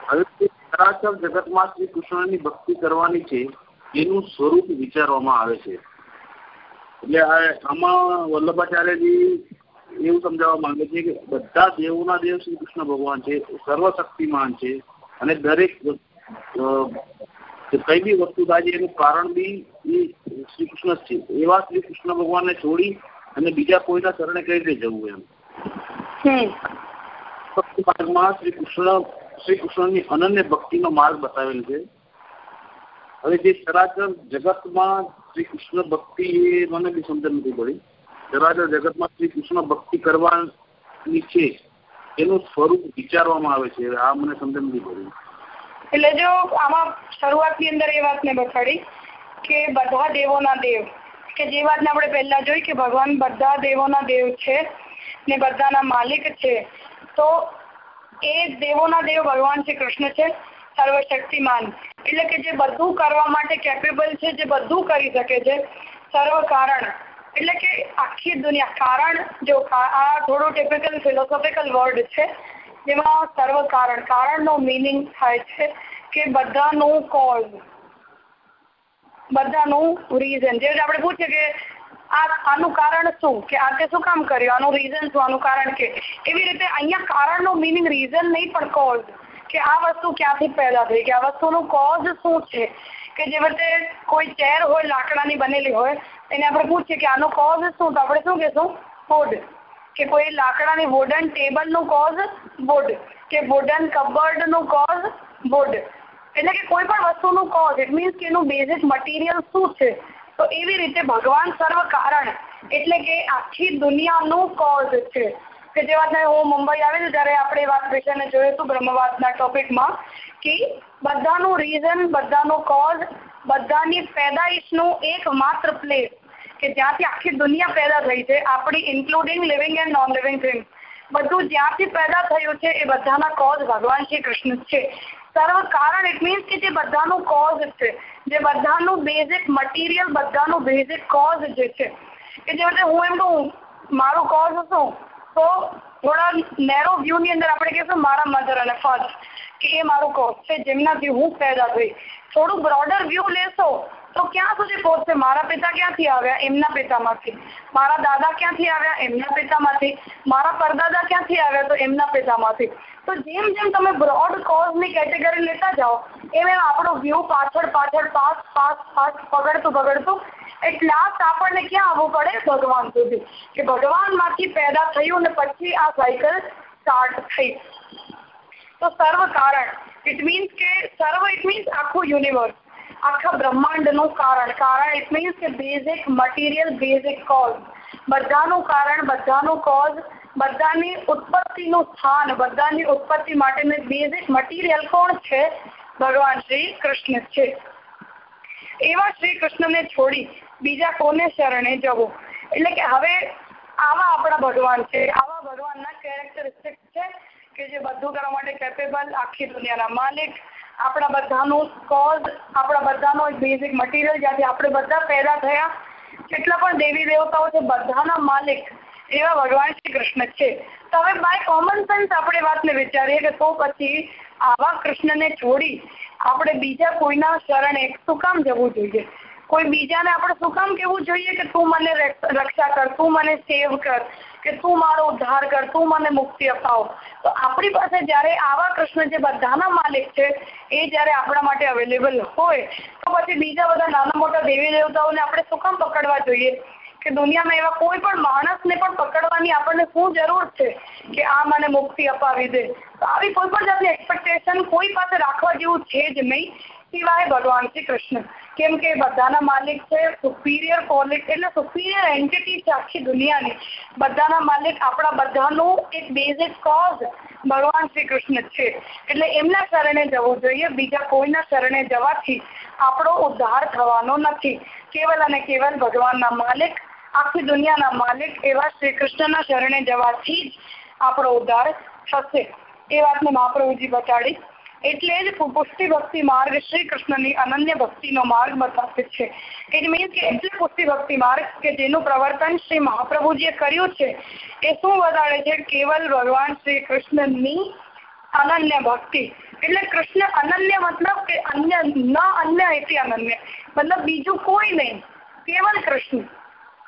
હવે ચરાચર જગતમાં શ્રી કૃષ્ણની ભક્તિ કરવાની છે એનું સ્વરૂપ વિચારવામાં આવે છે. એટલે આમાં વલ્લભાચાર્યજી એવું સમજાવવા માંગે છે કે બધા દેવોના દેવ શ્રી કૃષ્ણ ભગવાન છે સર્વશક્તિમાન છે અને દરેક કઈ બી વસ્તુ થાય છે એનું કારણ બી એ શ્રી કૃષ્ણ છે. એવા શ્રી કૃષ્ણ ભગવાનને છોડી અને બીજા કોઈના શરણે કઈ રીતે જવું એમ? માર્ગમાં શ્રી કૃષ્ણ શ્રી કૃષ્ણની અનન્ય ભક્તિનો માર્ગ બતાવેલ છે. હવે જે સરાચર જગતમાં શ્રી કૃષ્ણ ભક્તિ એ મને બી સમજણ નથી પડી. ચરાચર જગતમાં શ્રી કૃષ્ણ ભક્તિ કરવાની છે, એનું સ્વરૂપ વિચારવામાં આવે છે, આ મને સમજણ નથી પડી. એટલે જો આમાં શરૂઆતની અંદર એ વાત મેં બતાડી કે બધા દેવોના દેવ, કે જે વાતને આપણે પહેલા જોઈ કે ભગવાન બધા દેવોના દેવ છે ને બધાના માલિક છે, તો એ દેવોના દેવ ભગવાન શ્રી કૃષ્ણ છે. સર્વશક્તિમાન. એટલે કે જે બધું કરવા માટે કેપેબલ છે, જે બધું કરી શકે છે, સર્વ કારણ. એટલે કે આખી દુનિયા, કારણ જો આ થોડો ટિપિકલ ફિલોસોફિકલ વર્ડ છે જેમાં સર્વ કારણ, કારણનો મિનિંગ થાય છે કે બધાનું કોઝ બધાનું રીઝન જે આપણે પૂછીએ કે આ, આનું કારણ શું? કે આ તે શું કામ કર્યું? આનું રીઝન શું? આનું કારણ કે? એવી રીતે અહીંયા કારણનો મિનિંગ રીઝન નહીં, પણ કોઝ કે આ વસ્તુ ક્યાંથી પેદા થઈ? કે આ વસ્તુનું કોઝ શું છે? કે જે રીતે કોઈ ચેર હોય, લાકડાની બનેલી હોય, એને આપણે પૂછીએ કે આનો કોઝ શું? તો આપણે શું કહેશું? વુડ કે કોઈ લાકડાની વુડન ટેબલનું કોઝ વુડ કે વુડન કબર્ડનું કોઝ વુડ એટલે કે કોઈ પણ વસ્તુનું કોઝ ઇટ મીન્સ કે એનું બેઝિક મટીરિયલ શું છે? તો એવી રીતે ભગવાન સર્વ કારણ એટલે કે આખી દુનિયાનું કોઝ છે. કે જે વાત હું મુંબઈ આવી હતી ત્યારે આપણે વાત વિષયને જોયું હતું બ્રહ્મવાદના ટોપિકમાં, કે બધાનું રીઝન બધાનું કોઝ બધાની પેદાઈશનું એકમાત્ર પ્લેસ કે જ્યાંથી આખી દુનિયા પેદા થઈ છે, આપણી including living and non living things બધું જ્યાંથી પેદા થયું છે, એ બધાના કોઝ ભગવાન શ્રી કૃષ્ણ છે. સર્વ કારણ ઇટ મીન્સ કે જે બધાનું કોઝ છે, જે બધાનું બેઝિક મટીરિયલ બધાનું બેઝિક કોઝ જે છે. કે જે હું એમ કહું, મારું કોઝ શું? તો થોડા નેરો વ્યૂની અંદર આપણે કહીશું મારા મધર અને ફાધર કે એ મારું કોર્સ છે જેમનાથી હું પેદા થઈ. થોડું બ્રોડર વ્યૂ લેશો, તો ક્યાં સુધી પહોંચશે? મારા પિતા ક્યાંથી આવ્યા? એમના પિતામાંથી. મારા દાદા ક્યાંથી આવ્યા? એમના પિતામાંથી. મારા પરદાદા ક્યાંથી આવ્યા? તો એમના પિતામાંથી. તો જેમ જેમ તમે બ્રોડ કોઝની કેટેગરી લેતા જાઓ, એમ એમ આપણો વ્યૂ પાછળ પાછળ પાસ પાસ પાસ, પગડતું પગડતું એટ લાસ્ટ આપણને ક્યાં આવવું પડે? ભગવાન સુધી. કે ભગવાનમાંથી પેદા થયું ને પછી આ સાયકલ સ્ટાર્ટ થઈ. તો સર્વ કારણ. ઇટ મીન્સ કે સર્વ ઇટ મીન્સ આખું યુનિવર્સ આખા બ્રહ્માંડનું કારણ. કારણ ઇટ મીન્સ કે બેઝિક મટીરિયલ બેઝિક કોઝ બધાનું કારણ, બધાનું કોઝ બધાની ઉત્પત્તિનું સ્થાન, બધાની ઉત્પત્તિ માટેનું બેઝિક મટીરિયલ કોણ છે? ભગવાન શ્રી કૃષ્ણ છે. એવા શ્રી કૃષ્ણને છોડી બીજા કોને શરણે જવું? એટલે કે હવે આવા આપણા ભગવાન છે, આવા ભગવાનના કેરેક્ટરિસ્ટિક છે કે જે બધું કરવા માટે કેપેબલ આખી દુનિયાના માલિક. આપણા બધાનું કોઝ આપણા બધાનો એક બેઝિક મટીરિયલ જ્યાંથી આપણે બધા પેદા થયા. કેટલા પણ દેવી દેવતાઓ છે, બધાના માલિક એવા ભગવાન શ્રી કૃષ્ણ છે. તો હવે બાય કોમન સેન્સ આપણે વાતને વિચારીએ કે તો પછી આવા કૃષ્ણને છોડી આપણે બીજા કોઈના શરણે શું કામ જવું જોઈએ? કોઈ બીજાને આપણે શું કામ કેવું જોઈએ કે તું મને રક્ષા કર, તું મને સેવ કર, કે તું મારો ઉદ્ધાર કર, તું મને મુક્તિ અપાવ. તો આપણી પાસે જ્યારે આવા કૃષ્ણ જે બધાના માલિક છે, એ જ્યારે આપણા માટે અવેલેબલ હોય, તો પછી બીજા બધા નાના મોટા દેવી દેવતાઓને આપણે શું કામ પકડવા જોઈએ? કે દુનિયામાં એવા કોઈ પણ માણસને પણ પકડવાની આપણને શું જરૂર છે કે આ મને મુક્તિ અપાવી દે? તો આવી કોઈ પણ જાતની એક્સપેક્ટેશન કોઈ પાસે રાખવા જેવું છે જ નહીં. સિવાય ભગવાન શ્રી કૃષ્ણ. કેમ કે બધાના માલિક છે સુપીરિયર ક્વોલિટી એટલે સુપીરિયર એન્ટિટી છે આખી દુનિયાની. બધાના માલિક આપણા બધાનું એક બેઝિક કોઝ ભગવાન શ્રી કૃષ્ણ છે. એટલે એમના શરણે જવું જોઈએ, બીજા કોઈના શરણે જવાથી આપણો ઉદ્ધાર થવાનો નથી. કેવલ અને કેવલ ભગવાનના માલિક, આખી દુનિયાના માલિક એવા શ્રી કૃષ્ણના શરણે જવાથી જ આપણો ઉદ્ધાર થશે. એ વાતને મહાપ્રભુજી બતાડી. એટલે જ પુષ્ટિ ભક્તિ માર્ગ શ્રી કૃષ્ણની અનન્ય ભક્તિનો માર્ગ બતાવે છે. ઇટ મીન્સ કે એટલે પુષ્ટિ ભક્તિ માર્ગ કે જેનું પ્રવર્તન શ્રી મહાપ્રભુજીએ કર્યું છે, એ શું બતાડે છે? કેવલ ભગવાન શ્રી કૃષ્ણની અનન્ય ભક્તિ. એટલે કૃષ્ણ અનન્ય મતલબ કે અન્ય, ન અન્ય એટલે અનન્ય. મતલબ બીજું કોઈ નહીં. કેવલ કૃષ્ણ.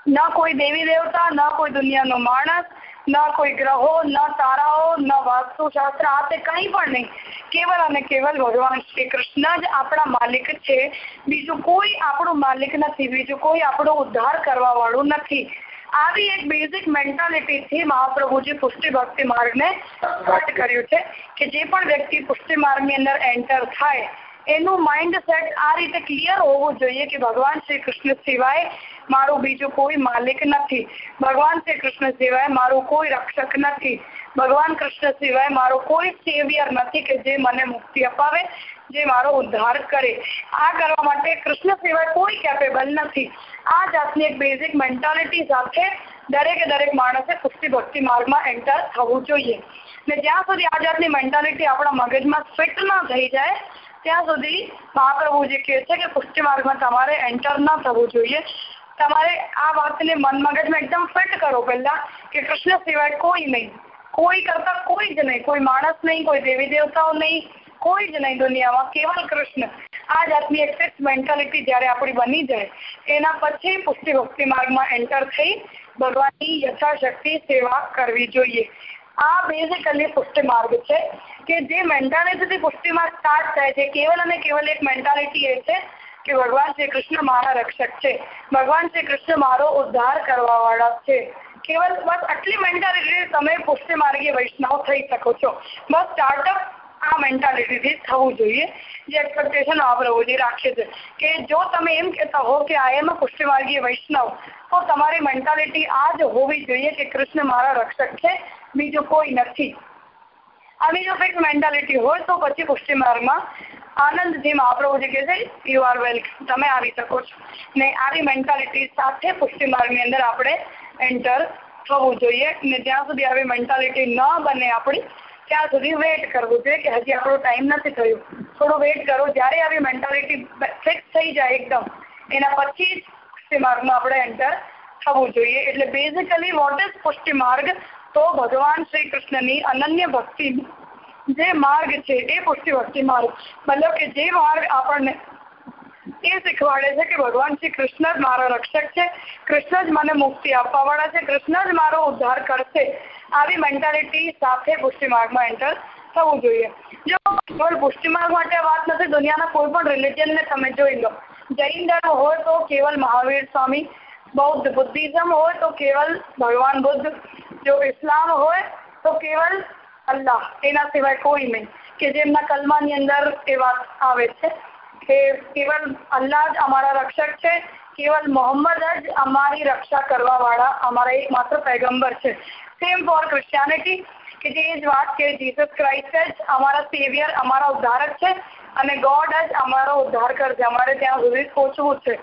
ન કોઈ દેવી દેવતા, ન કોઈ દુનિયાનો માણસ ન કોઈ ગ્રહો, ન તારાઓ, ન વાસ્તુશાસ્ત્ર, આ તે કંઈ પણ નહીં. કેવલ અને કેવલ ભગવાન શ્રી કૃષ્ણ જ આપણા માલિક છે. બીજું કોઈ આપણું માલિક નથી, બીજું કોઈ આપણો ઉદ્ધાર આવી એક બેઝિક મેન્ટાલિટીથી મહાપ્રભુજી પુષ્ટિ ભક્તિ માર્ગને સ્ટાર્ટ કર્યું છે કે જે પણ વ્યક્તિ પુષ્ટિ માર્ગની અંદર એન્ટર થાય, એનું માઇન્ડ સેટ આ રીતે ક્લિયર હોવું જોઈએ કે ભગવાન શ્રી કૃષ્ણ સિવાય મારું બીજું કોઈ માલિક નથી. ભગવાન શ્રી કૃષ્ણ સિવાય મારું કોઈ રક્ષક નથી. ભગવાન કૃષ્ણ સિવાય મારો કોઈ સેવિયર નથી કે જે મને મુક્તિ અપાવે, જે મારો ઉદ્ધાર કરે. આ કરવા માટે કૃષ્ણ સિવાય કોઈ કેપેબલ નથી. આ જાતની એક બેઝિક મેન્ટાલિટી સાથે દરેકે દરેક માણસે પુષ્ટિ ભક્તિ માર્ગમાં એન્ટર થવું જોઈએ. ને જ્યાં સુધી આ જાતની મેન્ટાલિટી આપણા મગજમાં ફિટ ના થઈ જાય, ત્યાં સુધી મહાપ્રભુજી કહે છે કે પુષ્ટિ માર્ગમાં તમારે એન્ટર ન થવું જોઈએ. તમારે આ વાતને મન મગજમાં એકદમ ફિટ કરો પહેલા કે કૃષ્ણ સિવાય કોઈ નહીં. કોઈ કરતા કોઈ જ નહીં. કોઈ માણસ નહીં, કોઈ દેવી દેવતાઓ નહીં, કોઈ જ નહીં દુનિયામાં. કેવલ કૃષ્ણ. આ જાતની એક ફિક્સ મેન્ટાલિટી જ્યારે આપણી બની જાય એના પછી પુષ્ટિ ભક્તિ માર્ગમાં એન્ટર થઈ ભગવાનની યથાશક્તિ સેવા કરવી જોઈએ. આ બેઝિકલી પુષ્ટિ માર્ગ છે કે જે મેન્ટાલિટીથી પુષ્ટિ માર્ગ સ્ટાર્ટ થાય છે. કેવલ અને કેવલ એક મેન્ટાલિટી એ છે કે ભગવાન શ્રી કૃષ્ણ મારા રક્ષક છે. ભગવાન શ્રી કૃષ્ણ મારો ઉદ્ધાર કરવા વાળા છે. કેવલ બસ આટલી મેન્ટાલિટી તમે પુષ્ટિ માર્ગીય વૈષ્ણવ થઈ શકો છો. બસ સ્ટાર્ટઅપ આ મેન્ટાલિટીથી થવું જોઈએ. જે એક્સપેક્ટેશન પ્રભુજી રાખે છે. કે જો તમે એમ કહેતા હો કે આ એમ પુષ્ટિ માર્ગીય વૈષ્ણવ, તો તમારી મેન્ટાલિટી આ જ હોવી જોઈએ કે કૃષ્ણ મારા રક્ષક છે. બીજું કોઈ નથી. આવી જો ફિક્સ મેન્ટાલિટી હોય તો પછી પુષ્ટિ માર્ગમાં આનંદજી મહાપ્રભુજી કહે છે યુ આર વેલકમ તમે આવી શકો છો. ને આવી મેન્ટાલિટી સાથે પુષ્ટિ માર્ગની અંદર આપણે એન્ટર થવું જોઈએ ને જ્યાં સુધી આવી મેન્ટાલિટી ન બને આપણી, ત્યાં સુધી વેઇટ કરવું જોઈએ કે હજી આપણો ટાઈમ નથી થયો. થોડું વેઇટ કરો. જ્યારે આવી મેન્ટાલિટી ફિક્સ થઈ જાય એકદમ, એના પછી પુષ્ટિ માર્ગમાં આપણે એન્ટર થવું જોઈએ. એટલે બેઝિકલી વોટ ઇઝ પુષ્ટિ માર્ગ તો ભગવાન શ્રી કૃષ્ણની અનન્ય ભક્તિ જે માર્ગ છે એ પુષ્ટિ ભક્તિ માર્ગ. મતલબ કે જે માર્ગ આપણને એ શીખવાડે છે કે ભગવાન શ્રી કૃષ્ણ જ મારો રક્ષક છે. કૃષ્ણ જ મને મુક્તિ આપવા વાળા છે. કૃષ્ણ જ મારો ઉદ્ધાર કરશે. આવી મેન્ટાલિટી સાથે પુષ્ટિ માર્ગમાં એન્ટર થવું જોઈએ. જો કેવળ પુષ્ટિ માર્ગ માટે વાત નથી, દુનિયાના કોઈ પણ રિલિજનને તમે જોઈ લો. જૈન ધર્મ હોય તો કેવલ મહાવીર સ્વામી, બૌદ્ધ બુદ્ધિઝમ હોય તો કેવલ ભગવાન બુદ્ધ. જો ઇસ્લામ હોય તો કેવલ અલ્લાહ, એના સિવાય કોઈ નહીં. કે જેમના કલમાની અંદર એ વાત આવે છે કે કેવલ અલ્લાહ જ અમારા રક્ષક છે, કેવલ મોહમ્મદ જ અમારી રક્ષા કરવા વાળા અમારા એકમાત્ર પૈગંબર છે. સેમ ફોર ક્રિશ્ચિયાનિટી કે જે જ વાત કે જીસસ ક્રાઇસ્ટ જ અમારા સેવિયર અમારા ઉદ્ધારક છે અને ગોડ જ અમારો ઉદ્ધાર કરશે, અમારે ત્યાં સુધી પહોંચવું છે.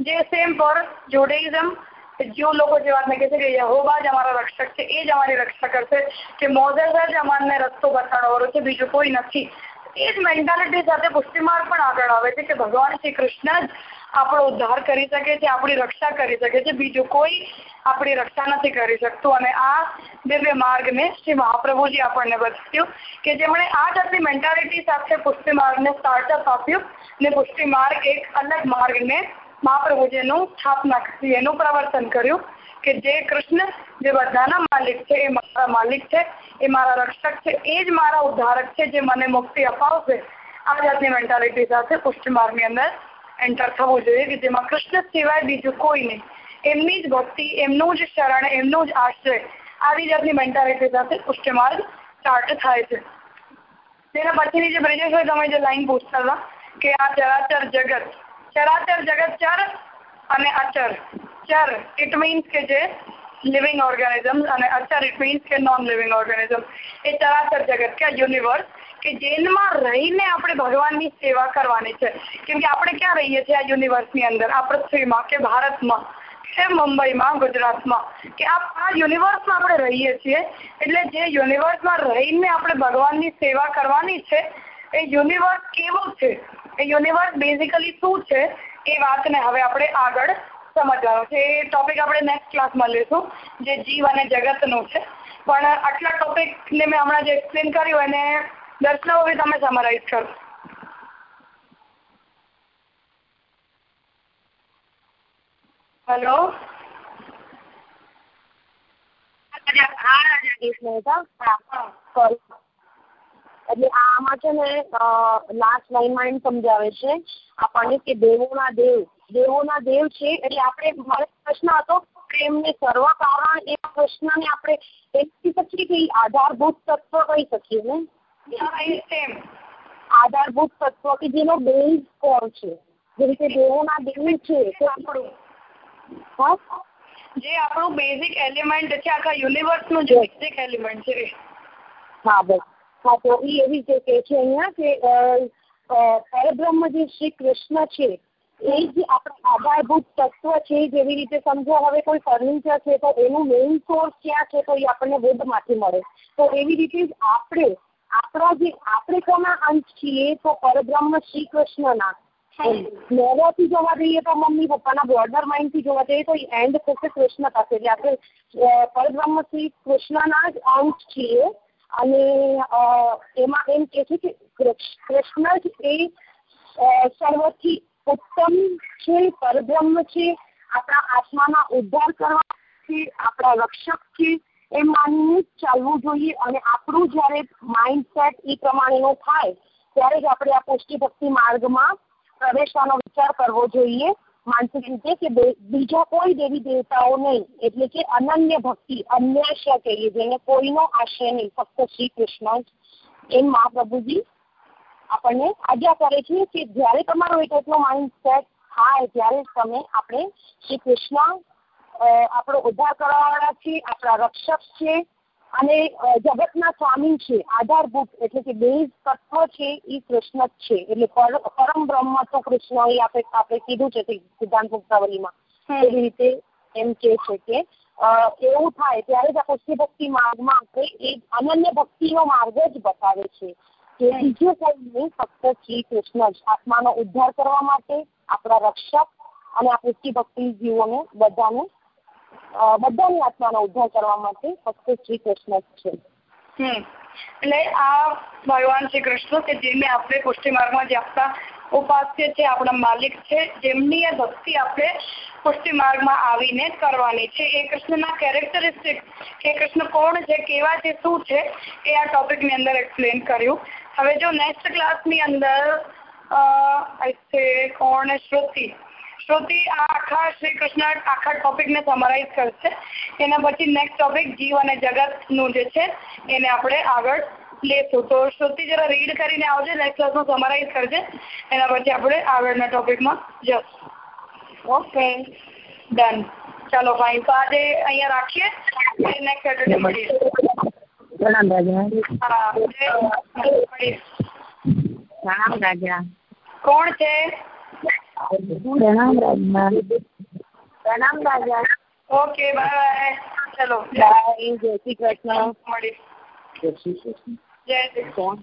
જે સેમ ફોર જુડેઇઝમ જો લોકો જે વાતને કહે છે કે યહોવા જ અમારા રક્ષક છે, એ જ અમારી રક્ષા કરશે, કે મોઝસ જ અમારને રસ્તો બતાડવાનો છે, બીજું કોઈ નથી. એ જ મેન્ટાલિટી સાથે પુષ્ટિમાર્ગ પણ આગળ આવે છે કે ભગવાન શ્રી કૃષ્ણ જ આપણો ઉદ્ધાર કરી શકે છે, આપણી રક્ષા કરી શકે છે, બીજું કોઈ આપણી રક્ષા નથી કરી શકતું. અને આ દિવ્ય માર્ગને શ્રી મહાપ્રભુજી આપણને બતાવ્યું કે જેમણે આ જાતની મેન્ટાલિટી સાથે પુષ્ટિ માર્ગને સ્ટાર્ટઅપ આપ્યું ને પુષ્ટિ માર્ગ એક અલગ માર્ગને મહાપ્રભુજીનું સ્થાપના કરી, એનું પ્રવર્તન કર્યું કે જે કૃષ્ણ, જે બધાના માલિક છે, એ મારા માલિક છે, એ મારા રક્ષક છે, એ જ મારા ઉદ્ધારક છે, જે મને મુક્તિ અપાવશે. આ જાતની મેન્ટાલિટી સાથે પુષ્ટિ માર્ગની અંદર એન્ટર થવું જોઈએ કે જેમાં કૃષ્ણ સિવાય બીજું કોઈ નહીં. એમની જ ભક્તિ, એમનું જ શરણ, એમનું જ આશ્રય, આવી જાતની મેન્ટાલિટી સાથે પુષ્ટિ માર્ગ સ્ટાર્ટ થાય છે. તેના પછીની જે બ્રિજેશભાઈ તમે જે લાઈન પૂછતા કે આ ચરાચર જગત ચરાચર જગત ચર અને અચર. ચર ઇટ મીન્સ કે જે લિવિંગ ઓર્ગેનિઝમ અને અચર ઇટ મીન્સ કે નોન લિવિંગ ઓર્ગેનિઝમ એ ચરાચર જગત, કે યુનિવર્સ કે જેનમાં રહીને આપણે ભગવાનની સેવા કરવાની છે. કેમ કે આપણે ક્યાં રહીએ છીએ આ યુનિવર્સની અંદર? આ પૃથ્વીમાં કે ભારતમાં છે મુંબઈમાં, ગુજરાતમાં? કે આ આ યુનિવર્સમાં આપણે રહીએ છીએ, એટલે જે યુનિવર્સમાં રહીને આપણે ભગવાનની સેવા કરવાની છે, એ યુનિવર્સ કેવો છે? યુનિવર્સ બેઝિકલી શું છે એ વાતને હવે આપણે આગળ સમજવાનું છે એ ટોપિક આપણે નેક્સ્ટ ક્લાસમાં લઈશું જે જીવ અને જગતનું છે પણ આટલા ટોપિકને મેં હમણાં જે એક્સપ્લેન કર્યું એને દર્શનાઓ બી તમે સમરાઇઝ કરો હેલો હા રાજેશ મહેતા હા સોરી એટલે આમાં છે ને લાસ્ટ લાઈનમાં એમ સમજાવે છે આપણને કે દેવોના દેવ દેવોના દેવ છે એટલે આપણે મારો પ્રશ્ન હતો પ્રેમને એમને સર્વ કારણ એ પ્રશ્નને આપણે એમ કહી શકીએ કે આધારભૂત તત્વ કહી શકીએ ને? આધારભૂત તત્વ કે જેનો બેઝ કોણ છે? જે રીતે દેવોના દેવ છે તો આપણું. હા? જે આપણું બેઝિક એલિમેન્ટ છે આખા યુનિવર્સનું જે બેઝિક એલિમેન્ટ છે. હા બસ. હા તો એ એવી કે છે અહીંયા કે પરબ્રહ્મ જે શ્રી કૃષ્ણ છે એ જ આપણા આધારભૂત તત્વ છે જેવી રીતે સમજો હવે કોઈ ફર્નિચર છે તો એનું મેઇન સોર્સ ક્યાં છે તો એ આપણને વુડમાંથી મળે. તો એવી રીતે જ આપણે આપણા જે આપણે કોના અંશ છીએ તો પરબ્રહ્મ શ્રી કૃષ્ણના. લેવાથી જોવા જઈએ તો મમ્મી પપ્પાના બોર્ડર માઇન્ડથી જોવા જઈએ તો એન્ડ થશે કૃષ્ણ પાસે. એટલે આપણે પરબ્રહ્મ શ્રી કૃષ્ણના જ અંશ છીએ. અને એમાં એમ કે છે કે કૃષ્ણ જ એ સર્વથી ઉત્તમ છે, પરબ્રહ્મ છે, આપણા આત્માના ઉદ્ધાર કરવા છે, આપણા રક્ષક છે એ માનીને ચાલવું જોઈએ અને આપણું જ્યારે માઇન્ડસેટ એ પ્રમાણેનો થાય, ત્યારે જ આપણે આ પુષ્ટિ ભક્તિ માર્ગમાં પ્રવેશવાનો વિચાર કરવો જોઈએ. માનસિક રીતે કે બીજા કોઈ દેવી દેવતાઓ નહીં. એટલે કે અનન્ય ભક્તિ, અન્યાશ્ય કહીએ, જેને કોઈનો આશ્રય નહીં. ફક્ત શ્રી કૃષ્ણ એમ મહાપ્રભુજી આપણને આજ્ઞા કરે છે કે જ્યારે તમારો એક એટલો માઇન્ડ સેટ થાય, ત્યારે તમે આપણે શ્રી કૃષ્ણ આપણો ઉદ્ધાર કરવાવાળા છે આપણા રક્ષક છે અને જગતના સ્વામી છે આધારભૂત એટલે કે બેઝ તત્વ છે એ કૃષ્ણ જ છે. એટલે પરમ બ્રહ્મ તો કૃષ્ણ એ આપણે આપણે કીધું છે સિદ્ધાંત મુક્તાવલીમાં. એવી રીતે એમ કે છે કે એવું થાય ત્યારે જ આ પુષ્ટિ ભક્તિ માર્ગમાં આપણે એ અનન્ય ભક્તિનો માર્ગ જ બતાવે છે કે બીજું કોઈ નહીં ફક્ત શ્રી કૃષ્ણ જ. આત્માનો ઉદ્ધાર કરવા માટે આપણા રક્ષક અને આ પુષ્ટિ ભક્તિ જીવોને બધાને બધાની આત્માનો ઉદ્ધાર કરવા માટે ફક્ત શ્રી કૃષ્ણ જ છે. એટલે આ ભગવાન શ્રી કૃષ્ણ કે જેને આપણે પુષ્ટિ માર્ગમાં જે આપણા ઉપાસ્ય છે, આપણા માલિક છે, જેમની આ ભક્તિ આપણે પુષ્ટિ માર્ગમાં આવીને કરવાની છે. એ કૃષ્ણના કેરેક્ટરિસ્ટિક કે કૃષ્ણ કોણ છે, કેવા છે, શું છે, એ આ ટોપિકની અંદર એક્સપ્લેન કર્યું. હવે જો નેક્સ્ટ ક્લાસની અંદર કોણ શ્રુતિ? શ્રુતિ આ આખા શ્રી કૃષ્ણ આખા ટોપિકને સમરાઇઝ કરશે. એના પછી નેક્સ્ટ ટોપિક જીવ અને જગતનું જે છે એને આપણે આગળ લેશું. તો શ્રુતિ જરા રીડ કરીને આવજે નેક્સ્ટ ક્લાસમાં સમરાઇઝ કરજે. એના પછી આપણે આગળના ટોપિકમાં જશું. ઓકે ડન ચાલો ફાઇન તો આજે અહીંયા રાખીએ. નેક્સ્ટ સેટરડે મળીએ પ્રણામ રાજા. હા પ્રણામ રાજા. કોણ છે? પ્રણામ રાજમા પ્રણામ રાજા. Okay bye. ચલો. બાય. જય શ્રી કૃષ્ણ. મળી જય શ્રી કૃષ્ણ. જય શ્રી કૃષ્ણ.